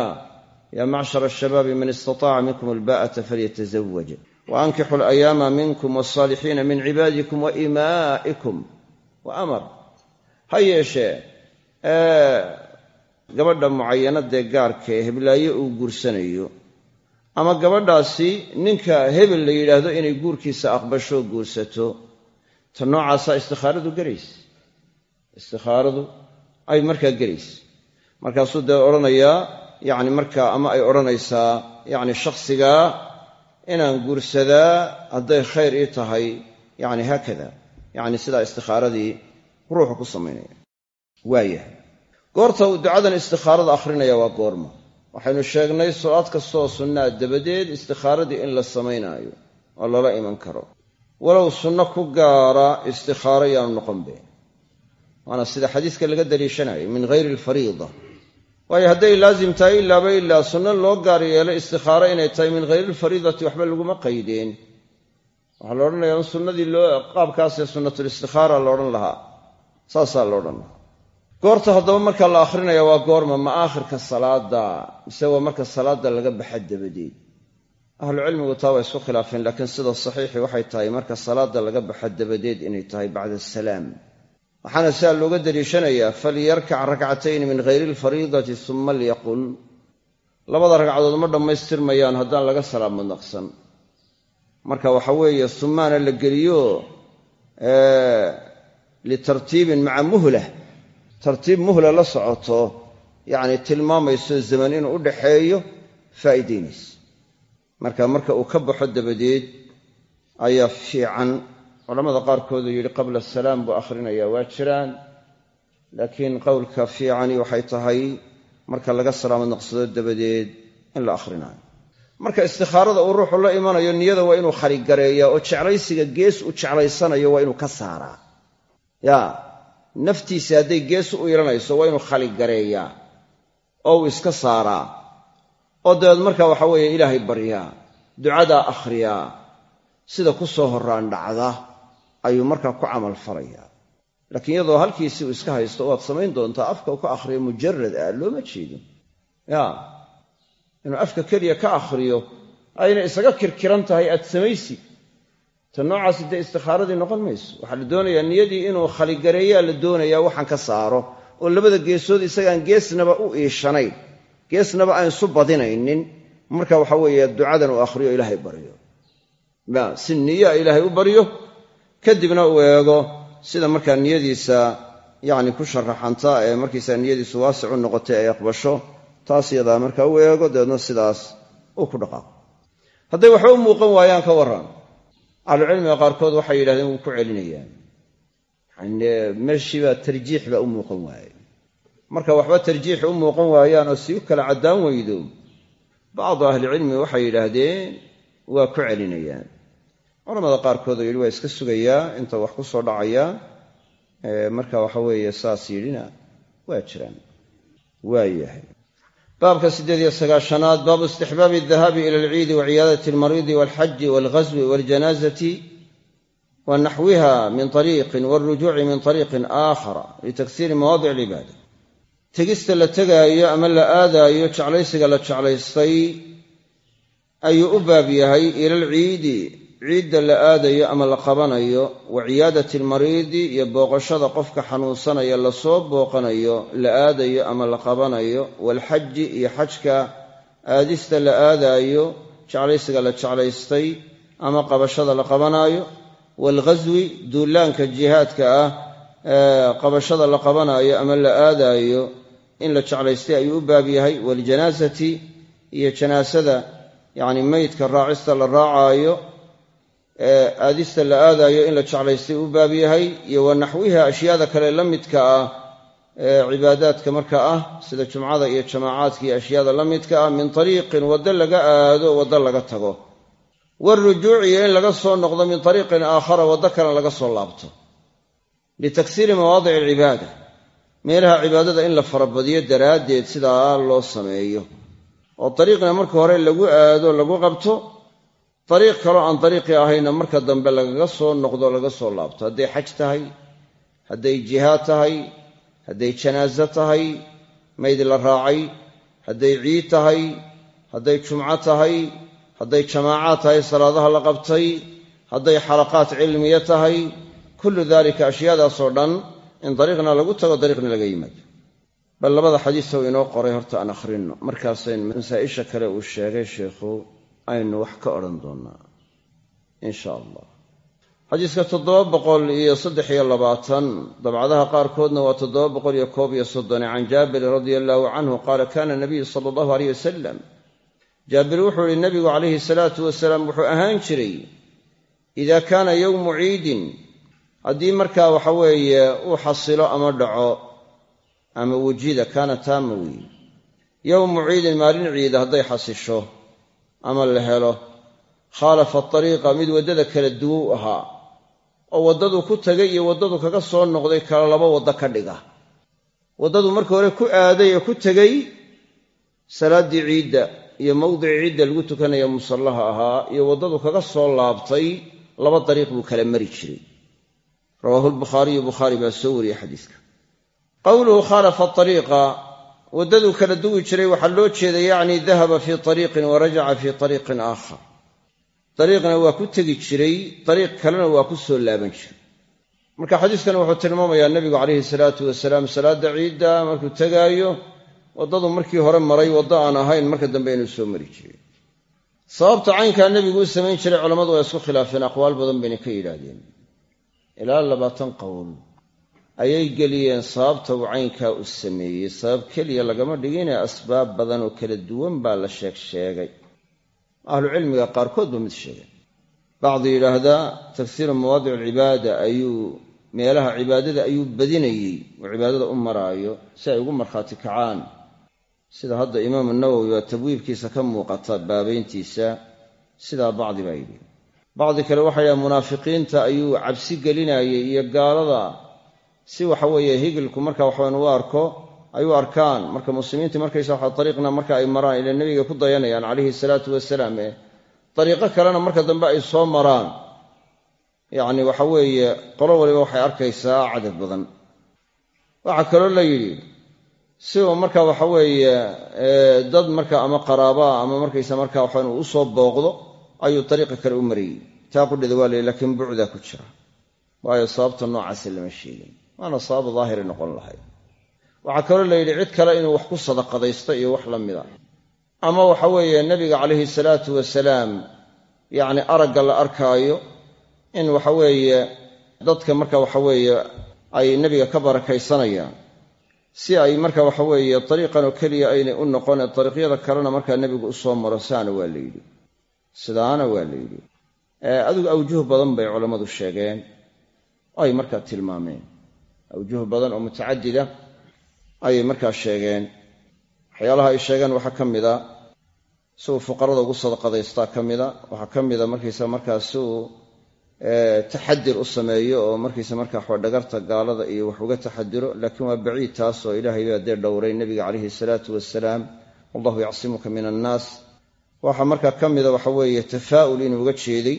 S1: yaa macshara ashabaabi man istataaca minkum albaa'ata falyatazawaj wa ankixu alayaama minkum walsaalixiina min cibaadikum wa imaa'ikum wa amar. Ha yeeshee gabadha mucayanadee gaarkae heblaayo uu guursanayo ama gabadhaasi ninka hebel la yidhaahdo inay guurkiisa aqbasho guursato ta noocaasaa istikhaaradu gelaysa istikhaaradu ay markaa gelaysa markaasuu dee odhanayaa yacni markaa ama ay odhanaysaa yacni shakhsigaa inaan guursadaa hadday khayr ii tahay yacni haakada. Yacni sidaa istikhaaradii ruuxu ku samaynaya waayahay goorta uu ducadan istikhaarada akhrinaya waa goorma. Waxaynu sheegnay salaad kastooo sunnaa dabadeed istikhaaradii in la samaynaayo oo lala iman karo. Walow sunno ku gaara istikhaaro yaanu noqonbe waana sida xadiiska laga daliishanayay min hayri alfariida waayo hadday laasim tahay ilaaba ilaa sunno loo gaar yeelo istikhaaro inay tahay min hayri alfariidati waxba laguma qaydeen waxaa la odhanayaa in sunnadii loo qaabkaasee sunnatulistikhaara la odhan lahaa. Saasaa la odhan lahaa goorta haddaba marka la akhrinaya waa goorma ma aakhirka salaada mise waa marka salaada laga baxa dabadeed? Ahlucilmigu taa waa isku khilaafeen laakiin sida saxiixi waxay tahay marka salaada laga baxa dabadeed inay tahay bacda asalaam waxaana sidaa looga daliishanayaa falyarkac rakcatayni min hayri alfariidati suma lyaqul labada ragcadood ma dhammaystirmayaan haddaan laga salaamo naqsan marka waxa weeye sumaana la geliyo litartiibin maca muhlah tartiib muhla la socoto yacni tilmaamayso zaman inuu u dhaxeeyo faa'iidaynaysa marka marka uu ka baxo dabadeed ayaa fiican. Culamada qaarkooduu yidhi qabla asalaam buu akhrinayaa waa jiraan. Laakiin qowlka fiicani waxay tahay marka laga salaamo naqsado dabadeed in la akhrinayo. Marka istikhaarada uu ruuxu la imanayo niyada waa inuu khaligareeyaa oo jeclaysiga gees u jeclaysanayo waa inuu ka saaraa. Ya naftiisa hadday gees u ilanayso waa inuu khaligareeyaa oo uu iska saaraa. Oo dabeed marka waxa weeye ilaahay baryaa ducadaa akhriyaa sida ku soo horraan dhacda ayuu markaa ku camal falayaa. Laakiin iyadoo halkiisii uu iska haysto waad samayn doontaa afka uu ka akhriyo mujarad ah looma jeedin ya inuu afka keliya ka akhriyo ayna isaga kirkiran tahay aad samaysi ta noocaasi dee istikhaaradii noqon mayso waxaa la doonayaa niyadii inuu khaligareeyaa la doonayaa waxaan ka saaro oo labada geesood isagaan geesnaba u iishanayn geesnaba aan isu badinaynin. Marka waxa weeye ducadan uu akhriyo ilaahay baryo si niyaa ilaahay u baryo kadibna uu eego sida markaa niyadiisa yacni ku sharaxanta ee markiisa niyadiisu waasic u noqotay ay aqbasho taas yadaa markaa u eego dabeedna sidaas uu ku dhaqaaqo. Hadday waxba u muuqan waayaan ka warran ahlucilmiga qaarkood waxay yidhahdeen wuu ku celinayaan. Meeshiibaa tarjiix baa u muuqan waaye marka waxba tarjiix u muuqan waayaan oo si u kala caddaan weydo bacdu ahlicilmi waxay yidhaahdeen waa ku celinayaan. Culamada qaarkood oo yidhi waa iska sugayaa inta wax ku soo dhacaya. Marka waxa weeye saas yidhina waa jiraan waa yahay baabka siddeed iyo sagaashanaad baabu istixbaabi adahaabi ila alciidi wa ciyaadati almariidi walxaji walghaswi waljanaazati wa naxwiha min ariiqin walrujuuci min ariiqin aakhara litaksiiri mawaadic alcibaada tegista la tegaayo ama la aadaayo jeclaysiga la jeclaystay ayuu u baab yahay ila alciidi ciidda la aadayo ama la qabanayo wa ciyaadati almariidi iyo booqashada qofka xanuunsanaya la soo booqanayo la aadayo ama la qabanayo waalxaji iyo xajka aadista la aadaayo jeclaysiga la jeclaystay ama qabashada la qabanaayo waalghaswi duulaanka jihaadka ah qabashada la qabanaayo ama la aadaayo in la jeclaystay ayuu u baab yahay waljanaasati iyo janaasada yacni meydka raacista la raacaayo aadista la aadaayo in la jeclaystay u baab yahay iyo wa naxwiha ashyaada kale la midka ah ee cibaadaadka marka ah sida jumcada iyo jamaacaadka iyo ashyaada la midka ah min ariiqin waddo laga aado waddo laga tago. Waarujuuci iyo in laga soo noqdo min ariiqin aakhara waddo kale laga soo laabto. Litaksiiri mawaadici alcibaada meelaha cibaadada in la farabadiyo daraaddeed sidaa loo sameeyo. Oo dariiqna marka hore lagu aado lagu qabto dariiq kaloo aan dariiqii ahayna marka dambe lagaga soo noqdo laga soo laabto. Hadday xaj tahay hadday jihaad tahay hadday janaaso tahay mayd la raacay hadday ciid tahay hadday jumco tahay hadday jamaacaad tahay salaadaha la qabtay hadday xalaqaat cilmiya tahay kullu dalika ashyaadaasoo dhan in dariiqna lagu tago dariiqna laga yimaado bal labada xadiis oo inoo qoray horta aan akhrinno. Markaasayn masaa'isha kale uu sheegay sheikhu aynu wax ka odhan doonnaa insha allah xadiiska toddoba boqol iyo saddex iyo labaatan dabcadaha qaarkoodna waa toddoba boqol iyo koob iyo soddone. Can jaabirin radia allaahu canhu qaala kana nabiyu sala allahu aleyh wasalam jaabir wuxuu ihi nabigu calayhi salaatu wasalaam wuxuu ahaan jiray idaa kaana yowmu ciidin haddii markaa waxa weeye uu xasilo ama dhaco ama wujida kaana taama weeye yowmu ciidin maalin ciida hadday xasisho ama la helo. Khaalafa ariiqa mid waddada kala duwow ahaa oo waddadu ku tagay iyo waddadu kaga soo noqday kala laba waddo ka dhiga. Waddadu marka hore ku aaday ee ku tegey salaaddii ciidda iyo mawdicii ciidda lagu tukanaya musallaha ahaa iyo waddadu kaga soo laabtay laba dariiq buu kala mari jiray. Rawaahu lbukhaariyu bukhaari baa soo wariyey xadiiska. Qowluhu khaalafa ariiqa waddaduu kala duwi jiray waxaa loo jeeda yacni dahaba fii ariiqin wa rajaca fii ariiqin aakhar. Dariiqna waa ku tegi jiray dariiq kalena waa ku soo laaban jiray. Marka xadiiskani wuxuu tilmaamayaa nebigu calayhi salaatu wasalaam salaadda ciidda markuu tegaayo waddadu markii hore maray waddo aan ahayn marka dambe inuu soo mari jiray. Sababta caynkaa nebigu u samayn jiray culammadu waa isku khilaafeen aqwaal badan bayna ka yidhaahdeen. Ilaa labaatan qowl ayay geliyeen sababta uu caynkaa u sameeyey. Sabab keliya lagama dhigine asbaab badan oo kala duwan baa la sheeg sheegay. Ahlucilmiga qaarkood ba mid sheegay. Bacdi yidhaahdaa tagsiiru mawaadic alcibaada ayuu meelaha cibaadada ayuu badinayey oo cibaadada u maraayo si ay ugu markhaati kacaan. Sida hadda imaamu nawowi waa tabwiibkiisa ka muuqata baabayntiisa sidaa bacdi baa yidhi. Bacdi kale waxay yidhaha munaafiqiinta ayuu cabsi gelinayey iyo gaalada si waxaweeye higilku marka waxawan u arko ay u arkaan. Marka muslimiinta markaysa waxa dariiqna marka ay maraan ila nebiga ku dayanayaan calayhi salaatu wasalaam ee dariiqo kalena marka dambe ay soo maraan. Yacni waxa weeye qolo waliba waxay arkaysaa cadad badan. Waxaa kaloo la yidhi si marka waxa weeye dad marka ama qaraabaa ama markaysa marka waxaan u soo booqdo ayuu dariiqa kale u marayey taa qudheda waa layihi laakiin bucdaa ku jira. Waayo sababta noocaasi lama sheegin waana sabab daahiri noqon lahayd waxaa kaloo la yidhi cid kale inuu wax ku sadaqadaysto iyo wax la mida. Ama waxa weeye nebiga calayhi salaatu wasalaam yacni aragga la arkaayo in waxa weeye dadka marka waxa weeye ay nebiga ka barakaysanayaan si ay marka waxa weeye dariiqan oo keliya aynay u noqone dariiqyada kalena markaa nebigu u soo maro saana waa la yidhi. Sidaana waa la yidhi. Adigu awjuh badan bay culammadu sheegeen ay markaa tilmaameen awjuh badan oo mutacadida ayay markaa sheegeen. Waxyaalaha ay sheegeen waxaa ka mida si uu fuqarada ugu sadaqadaystaa ka mida waxaa ka mida markaysa markaa si uu taxadir u sameeyo oo markaysa markaa waxwa dhagarta gaalada iyo wax uga taxadiro. Laakiin waa baciid taas oo ilaahay baa dee dhowray nebiga calayhi salaatu wasalaam wallahu yacsimuka min annaas. Waxaa markaa ka mida waxa weeye tafaa'ul inuu uga jeeday.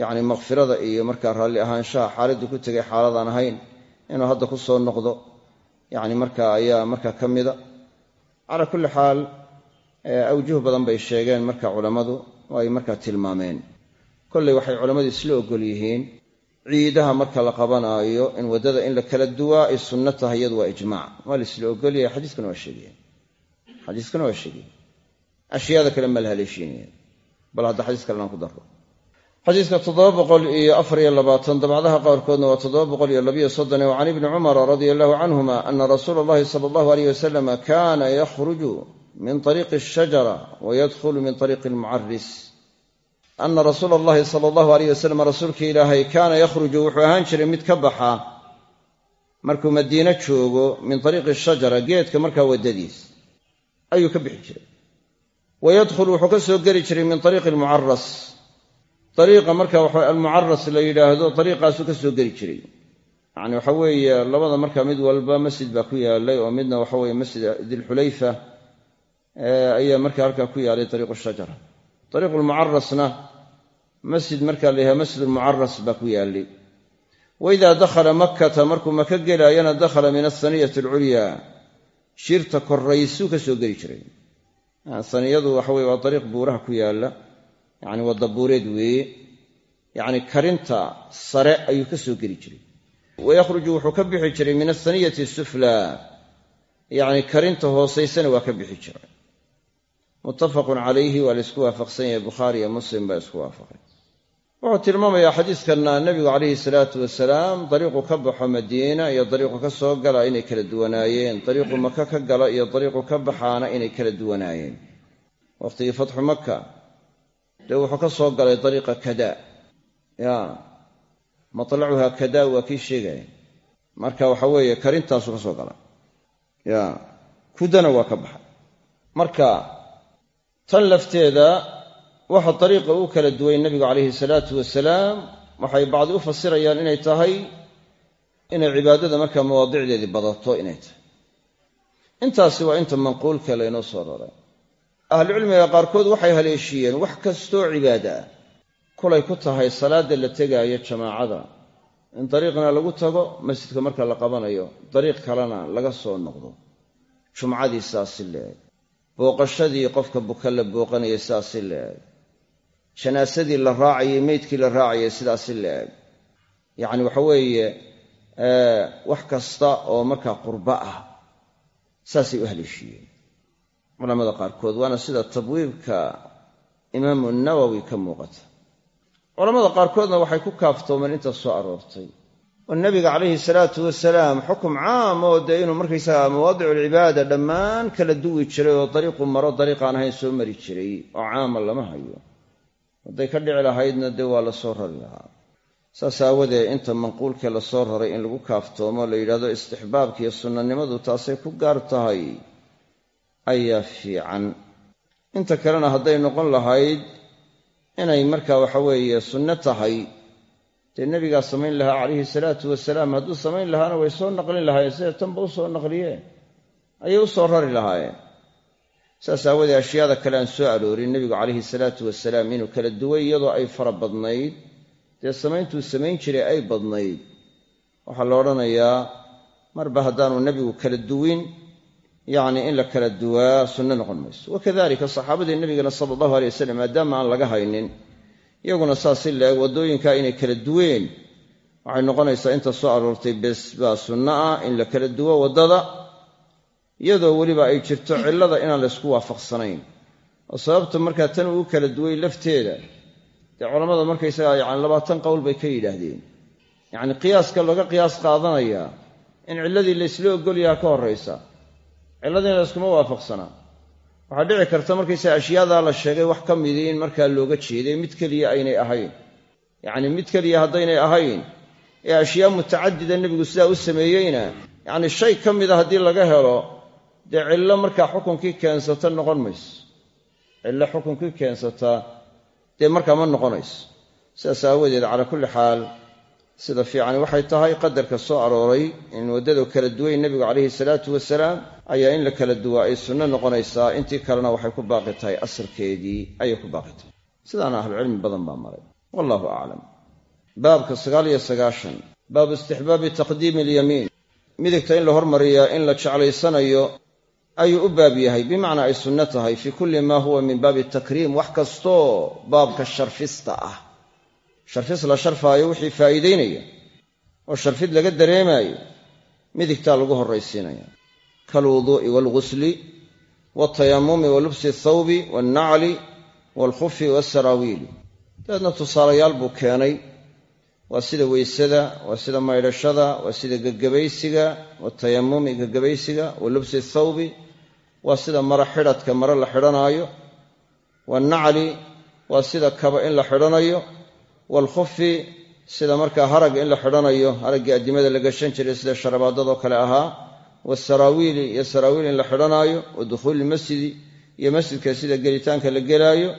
S1: Yacni makfirada iyo markaa raalli ahaanshaha xaaladdu ku tegay xaaladaan ahayn inuu hadda ku soo noqdo. Yacni marka ayaa markaa ka mida. Calaa kulli xaal awjuh badan bay sheegeen marka culammadu oo ay markaa tilmaameen. Kolley waxay culammadu isla ogol yihiin ciidaha marka la qabanaayo in waddada in la kala duwaa ay sunno tahay iyadu waa ijmaac. Waa la isla ogolyahay xadiiskana waa sheegaya xadiiskana waa sheegaya ashyaada kale ma la haleeshiinaya bal hadda xadiis kalen aan ku daro xadiiska toddoba boqol iyo afariyo labaatan dabcdaha qaarkoodna waa toddoba boqol iyo labiyo soddon wa can ibni cumara radia allahu canhuma ana rasuula allahi sala allahu aleyh wasalam kana yakhruju min ariiqi ashajara wayadkhulu min ariiqi almucaris ana rasuula allahi sala allahu aleyh wasalam rasuulka ilaahay kaana yakhruju wuxuu ahaan jiray mid ka baxa markuu madiine joogo min ariiqi shajara geedka markaa waddadiis. Ayuu ka bixi jiray. Wayadkhulu wuxuu ka soo geli jiray min ariiqi almucaras ariiqa marka waxa almucaras la yidhaahdo ariiqaasuu ka soo geli jiray yacni waxa weeye labada marka mid walba masjid baa ku yaalay oo midna waxa weeye masjid dilxulayfa ayaa marka halkaa ku yaalay ariiqu shajara ariiqu lmucarasna masjid markaa la yhaha masjid lmucaras baa ku yaalay waidaa dakhala makkata markuu maka gelaayana dakhala min asaniyati alculyaa shirta koraysuu ka geli jiray saniyadu waxa weye waa ariiq buuraha ku yaalla yacni wadda buureed weeye. Yacni karinta sare ayuu ka soo geli jiray. Wayakhruju wuxuu ka bixi jiray min asaniyati suflaa yacni karinta hoosaysana waa ka bixi jiray. Muttafaqun calayhi waa la isku waafaqsan yahay. Bukhaari iyo muslim baa isku waafaqay. Wuxuu tilmaamayaa xadiiskanna nebigu calayhi salaatu wasalaam dariiqu ka baxo madiina iyo dariiqu ka soo gala inay kala duwanaayeen. Dariiqu maka ka gala iyo dariiqu ka baxaana inay kala duwanaayeen. Waqtigii fatxu maka dee wuxuu ka soo galay dariiqa kada ya matlacuha kada waa kii sheegaya marka waxa weeye karintaasuu ka soo gala ya kudana waa ka baxay. Marka tan lafteeda waxa dariiqa uu kala duway nebigu calayhi salaatu wasalaam waxay bacdi u fasirayaan inay tahay inay cibaadada markaa mawaadicdeedii badato inay tahay. Intaasi waa inta manquulka laynoo soo raray ahlucilmiga qaarkood waxay haleeshiiyeen wax kastoo cibaada ah. Kulay ku tahay salaadda la tegaayo jamaacada. In dariiqna lagu tago masjidka marka la qabanayo dariiq kalena laga soo noqdo. Jumcadii sidaasi leeg. Booqashadii qofka buka la booqanaya sidaasi leeg. Janaasadii la raacayay meydkii la raacayay sidaasi leeg. Yacni waxa weeye wax kasta oo markaa qurbo ah saasay u haleeshiiyeen culamada qaarkood waana sida tabwiibka imaamu nawowi ka muuqata. Culamada qaarkoodna waxay ku kaaftoomeen inta soo aroortay. Oo nebiga calayhi salaatu wasalaam xukum caam oo dee inuu markaysaga mawaadiculcibaada dhammaan kala duwi jiray oo dariiqu maro dariiqaan ahayn soo mari jiray oo caama lama hayo. Hadday ka dhici lahaydna dee waa la soo rari lahaa. Saas aawadee inta manquulkee la soo raray in lagu kaaftoomo la yidhahdo istixbaabka iyo sunnanimadu taasay ku gaar tahay ayaa fiican. Inta kalena hadday noqon lahayd inay markaa waxa weeye sunno tahay dee nebigaa samayn lahaa calayhi salaatu wasalaam hadduu samayn lahaana way soo naqlin lahaayeen sida tanba u soo naqliyeen ayay u soo rari lahaayeen. Saas aawadee ashyaada kale aan soo aroorin nebigu calayhi salaatu wasalaam inuu kala duway iyadoo ay fara badnayd dee samayntuu samayn jiray ay badnayd. Waxaa la odhanayaa marba haddaanu nebigu kala duwin yacni in la kala duwaa sunno noqon mayso. Wakadalika saxaabadii nebigana sala allahu alay wasalam maadaama aan laga haynin iyaguna saas si laeg waddooyinkaa inay kala duween. Waxay noqonaysaa inta soo aroortay bes baa sunno ah in la kala duwo waddada iyadoo weliba ay jirto cillada inaan laysku waafaqsanayn. Oo sababta markaa tan uu kala duway lafteeda dee culammada markaysagaa yacni labaatan qowl bay ka yidhaahdeen. Yacni qiyaaska looga qiyaas qaadanayaa in cilladii laysla ogolyaha ka horraysa cilladiina layskuma waafaqsanaa. Waxaa dhici karta markaysaga ashyaadaa la sheegay wax ka midii in markaa looga jeeday mid keliya aynay ahayn. Yacni mid keliya haddaynay ahayn. Ee ashyaa mutacadida nebigu sidaa u sameeyeyna yacni shay ka mida haddii laga helo dee cillo markaa xukunkii keensata noqon mayso. Cillo xukunkii keensata dee markaa ma noqonayso. Sidaas aawadeed calaa kulli xaal sida fiicani waxay tahay qadarka soo arooray in waddadu kala duway nebigu calayhi salaatu wasalaam ayaa in la kala duwaa ay sunno noqonaysaa intii kalena waxay ku baaqi tahay asalkeedii ayay ku baaqi tahay. Sidaana ahlucilmi badan baa maray. Wallahu aclam baabka sagaal iyo sagaashan. Baabu istixbaabi taqdiimi alyamiin. Midigta in la hormariyaa in la jeclaysanayo ayuu u baab yahay. Bimacnaa ay sunno tahay fii kulli maa huwa min baabi takriim. Wax kastoo baabka sharfista ah sharfis la sharfaayo wixii faa'iidaynaya oo sharfid laga dareemaayo midigtaa lagu horraysiinaya. Kaalwuduu'i waalghusli waaltayamumi wa lubsi athawbi waalnacli waalkhufi waalsaraawiili dabeedna tusaalayaal buu keenay waa sida weysada waa sida maydhashada waa sida gegabaysiga watayamumi gegabaysiga wa lubsi athawbi waa sida mara xidhadka mare la xidhanaayo waalnacli waa sida kaba in la xidhanayo waalkhufi sida markaa harag in la xidhanayo haraggii addimada la gashan jiray sida sharabaadadoo kale ahaa wasaraawiili iyo saraawiil in la xidhanaayo wa dukhuuli masjidi iyo masjidka sida gelitaanka la gelaayo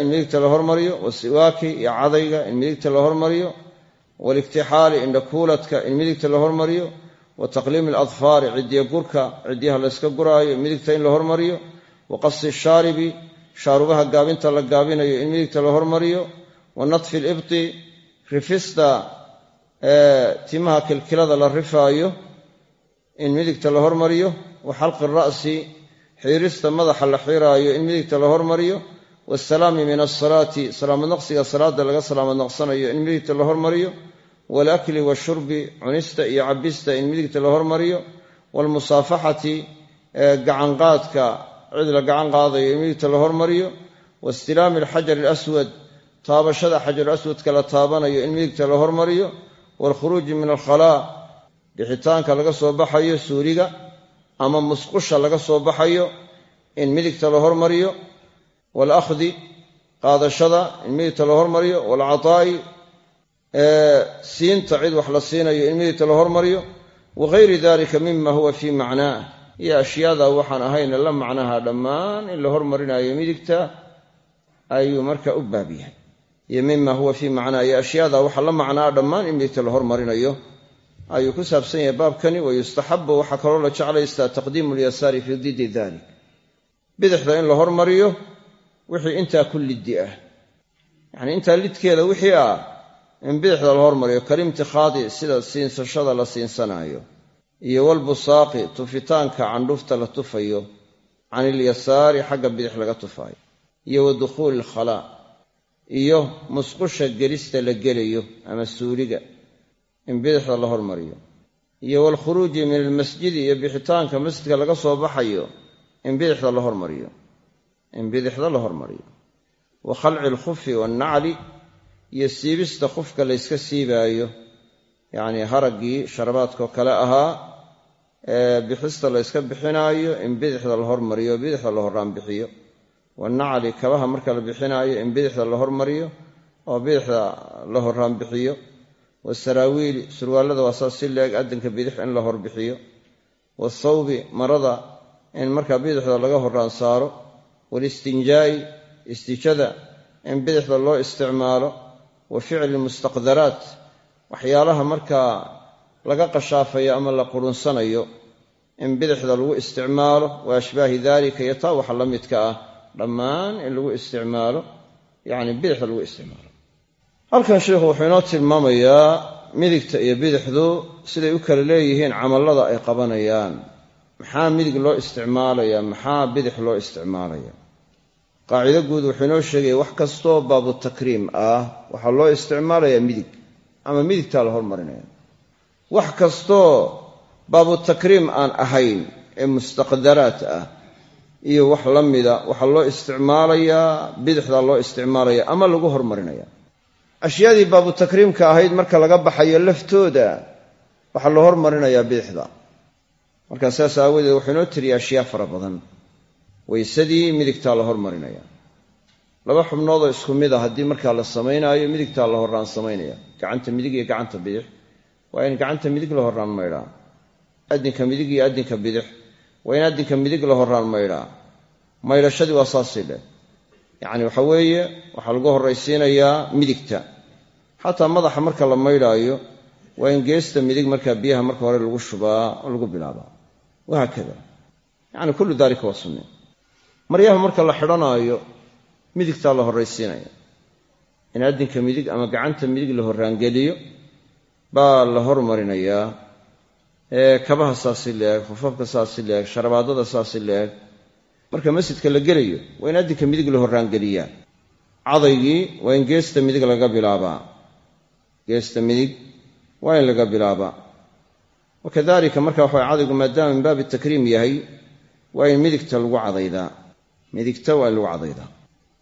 S1: in midigta la hormariyo wasiwaaki iyo cadayga in midigta la hormariyo waaliktixaali indhakuuladka in midigta la hormariyo wa taqliimi aladfaari ciddiya gurka ciddiyaha layska guraayo midigta in la hormariyo wa qasi shaaribi shaarubaha gaabinta la gaabinayo in midigta la hormariyo wa natfi libti rifista timaha kilkilada la rifaayo in midigta la hormariyo wa xalqi ra'si xiirista madaxa la xiiraayo in midigta la hormariyo waasalaami min asalaati salaamad naqsiga salaada laga salaamad naqsanayo in midigta la hormariyo waalakli washurbi cunista iyo cabista in midigta la hormariyo waalmusaafaxati gacanqaadka cid la gacan qaadayo in midigta la hormariyo waistilaami alxajar alaswad taabashada xajaru aswadka la taabanayo in midigta la hormariyo waalkhuruuji min alkhalaa bixitaanka laga soo baxayo suuriga ama musqusha laga soo baxayo in midigta la hormariyo waalahdi qaadashada in midigta la hormariyo waalcataa'i siinta cid wax la siinayo in midigta la hormariyo wagayri dalika mima huwa fii macnaah iyo ashyaada waxaan ahayna la macnaha dhammaan in la hormarinayo midigta ayuu marka u baab iyo mima huwa fii macnaa iyo ashyaada waxa la macnaa dhammaan in la hormarinayo. Ayuu ku saabsan yahay baabkani wa yustaxabu waxaa kaloo la jeclaystaa taqdiimu lyasaari fii didi dalik bidixda in la hormariyo wixii intaa ku liddi ah. Yacnii intaa lidkeeda wixii ah in bidixda la hormariyo kalimtikhaadi sida siinsashada la siinsanaayo iyo walbusaaqi tufitaanka candhufta la tufayo can ilyasaari xagga bidix laga tufaayo iyo wa dukhuuli alkhalaa iyo musqusha gelista la gelayo ama suuliga in bidixda la hormariyo. Iyo waalkhuruuji min almasjidi iyo bixitaanka masjidka laga soo baxayo in bidixda la hormariyo. In bidixda la hormariyo. Wa khalci alkhufi wannacli iyo siibista khufka layska siibaayo. Yacnii haraggii sharabaadkao kale ahaa ee bixista layska bixinaayo in bidixda la hormariyo bidixda la horraan bixiyo wannacli kabaha marka la bixinaayo in bidixda la hormariyo oo bidixda la horraan bixiyo wasaraawiili surwaallada waa saas si leeg addanka bidix in la horbixiyo. Wathawbi marada in markaa bidixda laga horraan saaro walistinjaa'i istijada in bidixda loo isticmaalo. Wa ficli mustaqdaraat waxyaalaha markaa laga qashaafayo ama la qurunsanayo. In bidixda lagu isticmaalo wa ashbaahi dalika iyo taa waxa la midka ah dhammaan in lagu isticmaalo yacni bidixda lagu isticmaalo. Halkan sheikhu wuxuu inoo tilmaamayaa midigta iyo bidixdu siday u kala leeyihiin camallada ay qabanayaan. Maxaa midig loo isticmaalaya maxaa bidix loo isticmaalaya? Qaacido guud wuxuu inoo sheegaya wax kastoo baabu takriim ah waxaa loo isticmaalayaa midig ama midigtaa la hormarinaya wax kastoo baabu takriim aan ahayn ee mustaqdaraat ah iyo wax la mida waxaa loo isticmaalayaa bidixdaa loo isticmaalaya ama lagu hormarinaya ashyaadii baabu takriimka ahayd marka laga baxayo laftooda waxaa la hormarinayaa bidixda. Markaa saas aawadeed wuxuu inoo tiriya ashyaa fara badan. Weysadii midigtaa la hormarinaya laba xubnoodoo isku mid a haddii markaa la samaynaayo midigtaa la horraan samaynaya. Gacanta midig iyo gacanta bidix. Waa in gacanta midig la horraan maydhaa. Addinka midig iyo addinka bidix waa in addinka midig la horraan maydhaa maydhashadii waa saasii leh. Yacni waxa weeye waxaa lagu horraysiinayaa midigta. Xataa madaxa marka la maydhaayo waa in geesta midig markaa biyaha marka hore lagu shubaa oo lagu bilaabaa. Wahaakada yacni kullu daalika waa sunne maryaha marka la xidhanaayo midigtaa la horraysiinaya. In addinka midig ama gacanta midig la horraangeliyo baa la hormarinayaa kabaha saasi leeg khufafka saasi leeg sharabaadada saasi leeg. Marka masjidka la gelayo waa in addinka midig la horraangeliyaa. Cadaygii waa in geesta midig laga bilaabaa. Geesta midig waa in laga bilaabaa. Wakadalika marka waxa cadaygu maadaama min baabi takriim yahay waa in midigta lagu cadaydaa. Midigta waa in lagu cadaydaa.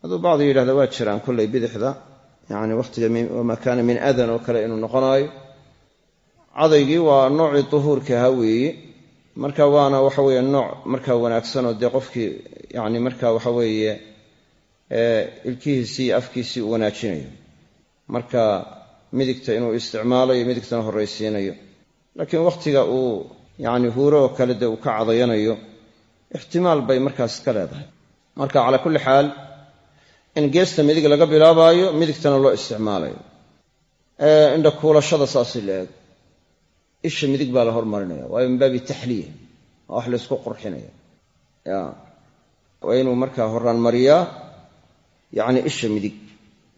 S1: Hadduu bacdi yidhahda waa jiraan kollay bidixda. Yani wakhtiga wamaa kaana min adan oo kale inuu noqonaayo cadaygii waa noocii duhuurka ahaa weeye marka waana waxa weeye nooc markaa wanaagsanoo dee qofkii yani marka waxa weeye ilkihiisii iyo afkiisii u wanaajinayo. Marka midigta inuu isticmaalayo midigtana horraysiinayo. Laakiin wakhtiga uu yani huuro oo kale dee uu ka cadayanayo ixtimaal bay markaas ka leedahay. Marka calaa kulli xaal in geesta midig laga bilaabaayo midigtana loo isticmaalayo. Indha kuulashada saasi la eg isha midig baa la hormarinaya waayo min baabi taxliya waa wax laysku qurxinaya. Ya waa inuu markaa horaan mariyaa yacni isha midig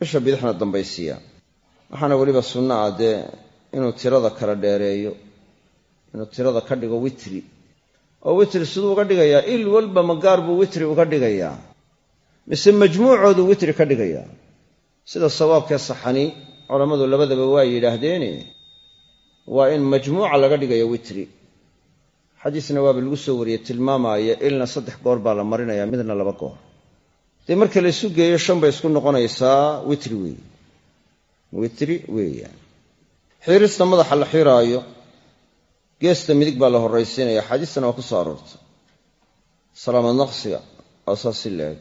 S1: isha bidixna dambaysiiya. Waxaana weliba sunno ah dee inuu tirada kala dheereeyo inuu tirada ka dhigo witri. Oo witri siduu uga dhigayaa il walba magaar buu witri uga dhigayaa. Mise majmuucoodu witri ka dhigayaa. Sida sawaabkee saxani culammadu labadaba waa yidhaahdeene waa in majmuuca laga dhigayo witri. Xadiisna waaba lagu soo wariyey tilmaamaya ilna saddex goor baa la marinaya midna laba goor. Dee marka la isu geeyo shan bay isku noqonaysaa witri weeye witri weeyaan xiirista madaxa la xiraayo geesta midig baa la horraysiinaya xadiistana waa ku soo aroortay. Salaamad naqsiga waa saasi leeg.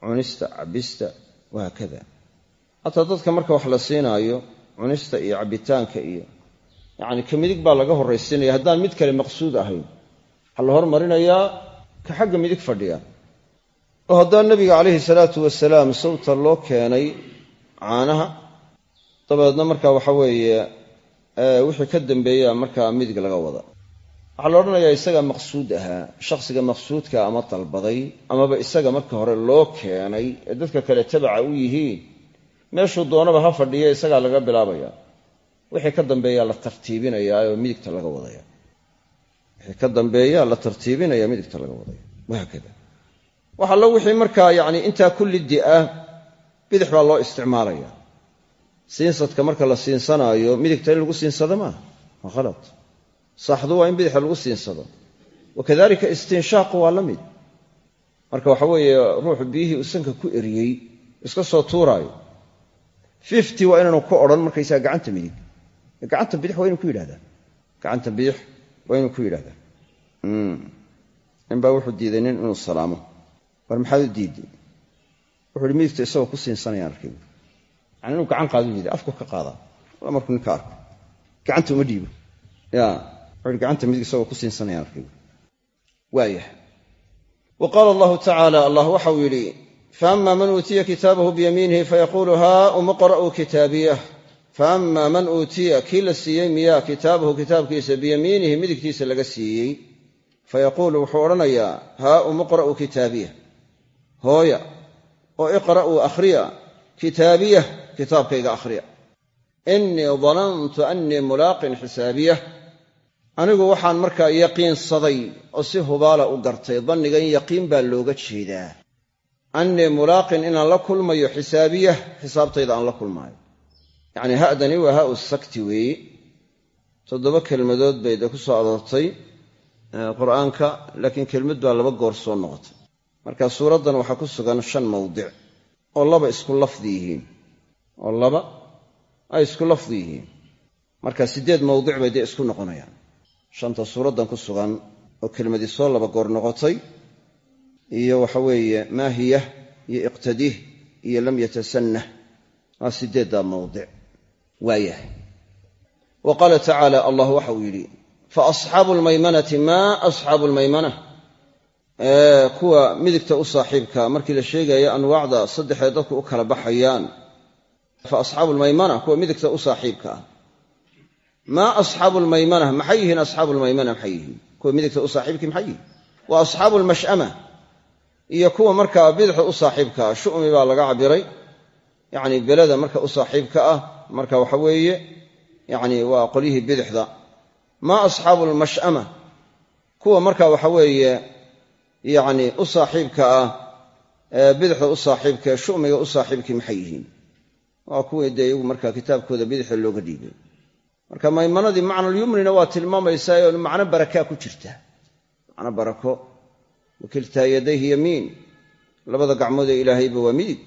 S1: Cunista cabista wahaakada hataa dadka marka wax la siinaayo cunista iyo cabbitaanka iyo yacni ka midig baa laga horraysiinaya haddaan mid kale maqsuud ahayn waxaa la hormarinayaa ka xagga midig fadhiya. Oo haddaan nabiga calayhi salaatu wasalaam sawta loo keenay caanaha dabeedna marka waxa weeye wixii ka dambeeya markaa midig laga wada. Waxaa la odhanayaa isaga maqsuud ahaa shakhsiga maqsuudka ama dalbaday amaba isaga marka hore loo keenay ee dadka kale tabaca u yihiin. Meeshuu doonaba ha fadhiya isagaa laga bilaabaya wixii ka dambeeyaa la tartiibinayaa oo midigta laga wadaya. Wixii ka dambeeya la tartiibinaya midigta laga wadaya. Wahaakada wax allo wixii markaa yacni intaa kulli di-ah bidix baa loo isticmaalaya. Siinsadka marka la siinsanaayo midigta in lagu siinsado maaha waa khalad. Saaxdu waa in bidixa lagu siinsado. Wakadalika istinshaaqu waa la mid. Marka waxa weeye ruuxu biyihii uu ku eriyey iska soo tuuraayo. Fifty waa inaanu ku odhan markaysaga gacanta midig gacanta bidix waa ku yidhahdaa gacanta bidix waa inuu ku yidhahdaa ninbaa wuxuu diiday nin inuu salaamo. War maxaad u diiday wuxu uhi midigta isagoo ku siinsanayaan arkay. Yani inuu gacan qaadu diiday afku ka qaadaa. Waa markuu ninka arko gacanta uma dhiibo. Ya. Wuxu uhi gacanta midig isagoo ku siinsanayaan arkay. Waayah. Wa qaala allahu tacaala allah waxau yidhi faama man uutiya kitaabahu biyamiinihi fayaquulu haa umuqra'uu kitaabiyah faama man uutiya kii la siiyey miyaa kitaabahu kitaabkiisa biyamiinihi midigtiisa laga siiyey fayaquulu wuxuu odhanayaa haa umuqra'uu kitaabiyah hooya oo iqra'uu akhriya kitaabiyah kitaabkayga akhriya innii danantu annii mulaaqin xisaabiyah anigu waxaan markaa yaqiinsaday oo si hubaala u gartay dannigan yaqiin baa looga jeedaa annii mulaaqin inaan la kulmayo xisaabiyah xisaabtayda aan la kulmaayo yacnii ha'dani waa ha'u sakti weeye toddoba kelmadood bay dee ku soo aroortay qur'aanka laakiin kelmad baa laba goor soo noqotay. Marka suuraddan waxaa ku sugan shan mawdic oo laba isku lafdi yihiin. Oo laba ay isku lafdi yihiin. Marka siddeed mawdic bay dee isku noqonayaan. Shanta suuraddan ku sugan oo kelmadii soo laba goor noqotay iyo waxa weeye maahiyah iyo iqtadih iyo lam yatasannah waa siddeeddaa mawdic waayahay wa qaala tacaala allah waxa uu yidhi fa asxaabu lmaymanati maa asxaabu lmaymana kuwa midigta u saaxiibka markii la sheegayo anwaacda saddexee dadku u kala baxayaan. Fa asxaabu lmaymana kuwa midigta u saaxiibka. Ah maa asxaabu lmaymana maxay yihiin asxaabu lmaymana maxay yihiin? Kuwa midigta u saaxiibkii maxay yihiin? Waa asxaabu lmash'ama iyo kuwa markaa bidixda u saaxiibka ah shu'mi baa laga cabiray yacni beleda marka u saaxiibka ah marka waxa weeye yacni waa qolyihii bidixda. Maa asxaabu lmash'ama kuwa marka waxa weeye yacni u saaxiibka ah bidixda u saaxiibka ee shumiga u saaxiibkii maxay yihiin? Waa kuwii dee iyagu marka kitaabkooda bidixda looga dhiibay. Marka maymanadii macnalyumnina waa tilmaamaysaa oo macno barakaa ku jirta. Macno barako wakiltaa yadayhi yamiin. Labada gacmood ee ilaahayba waa midig.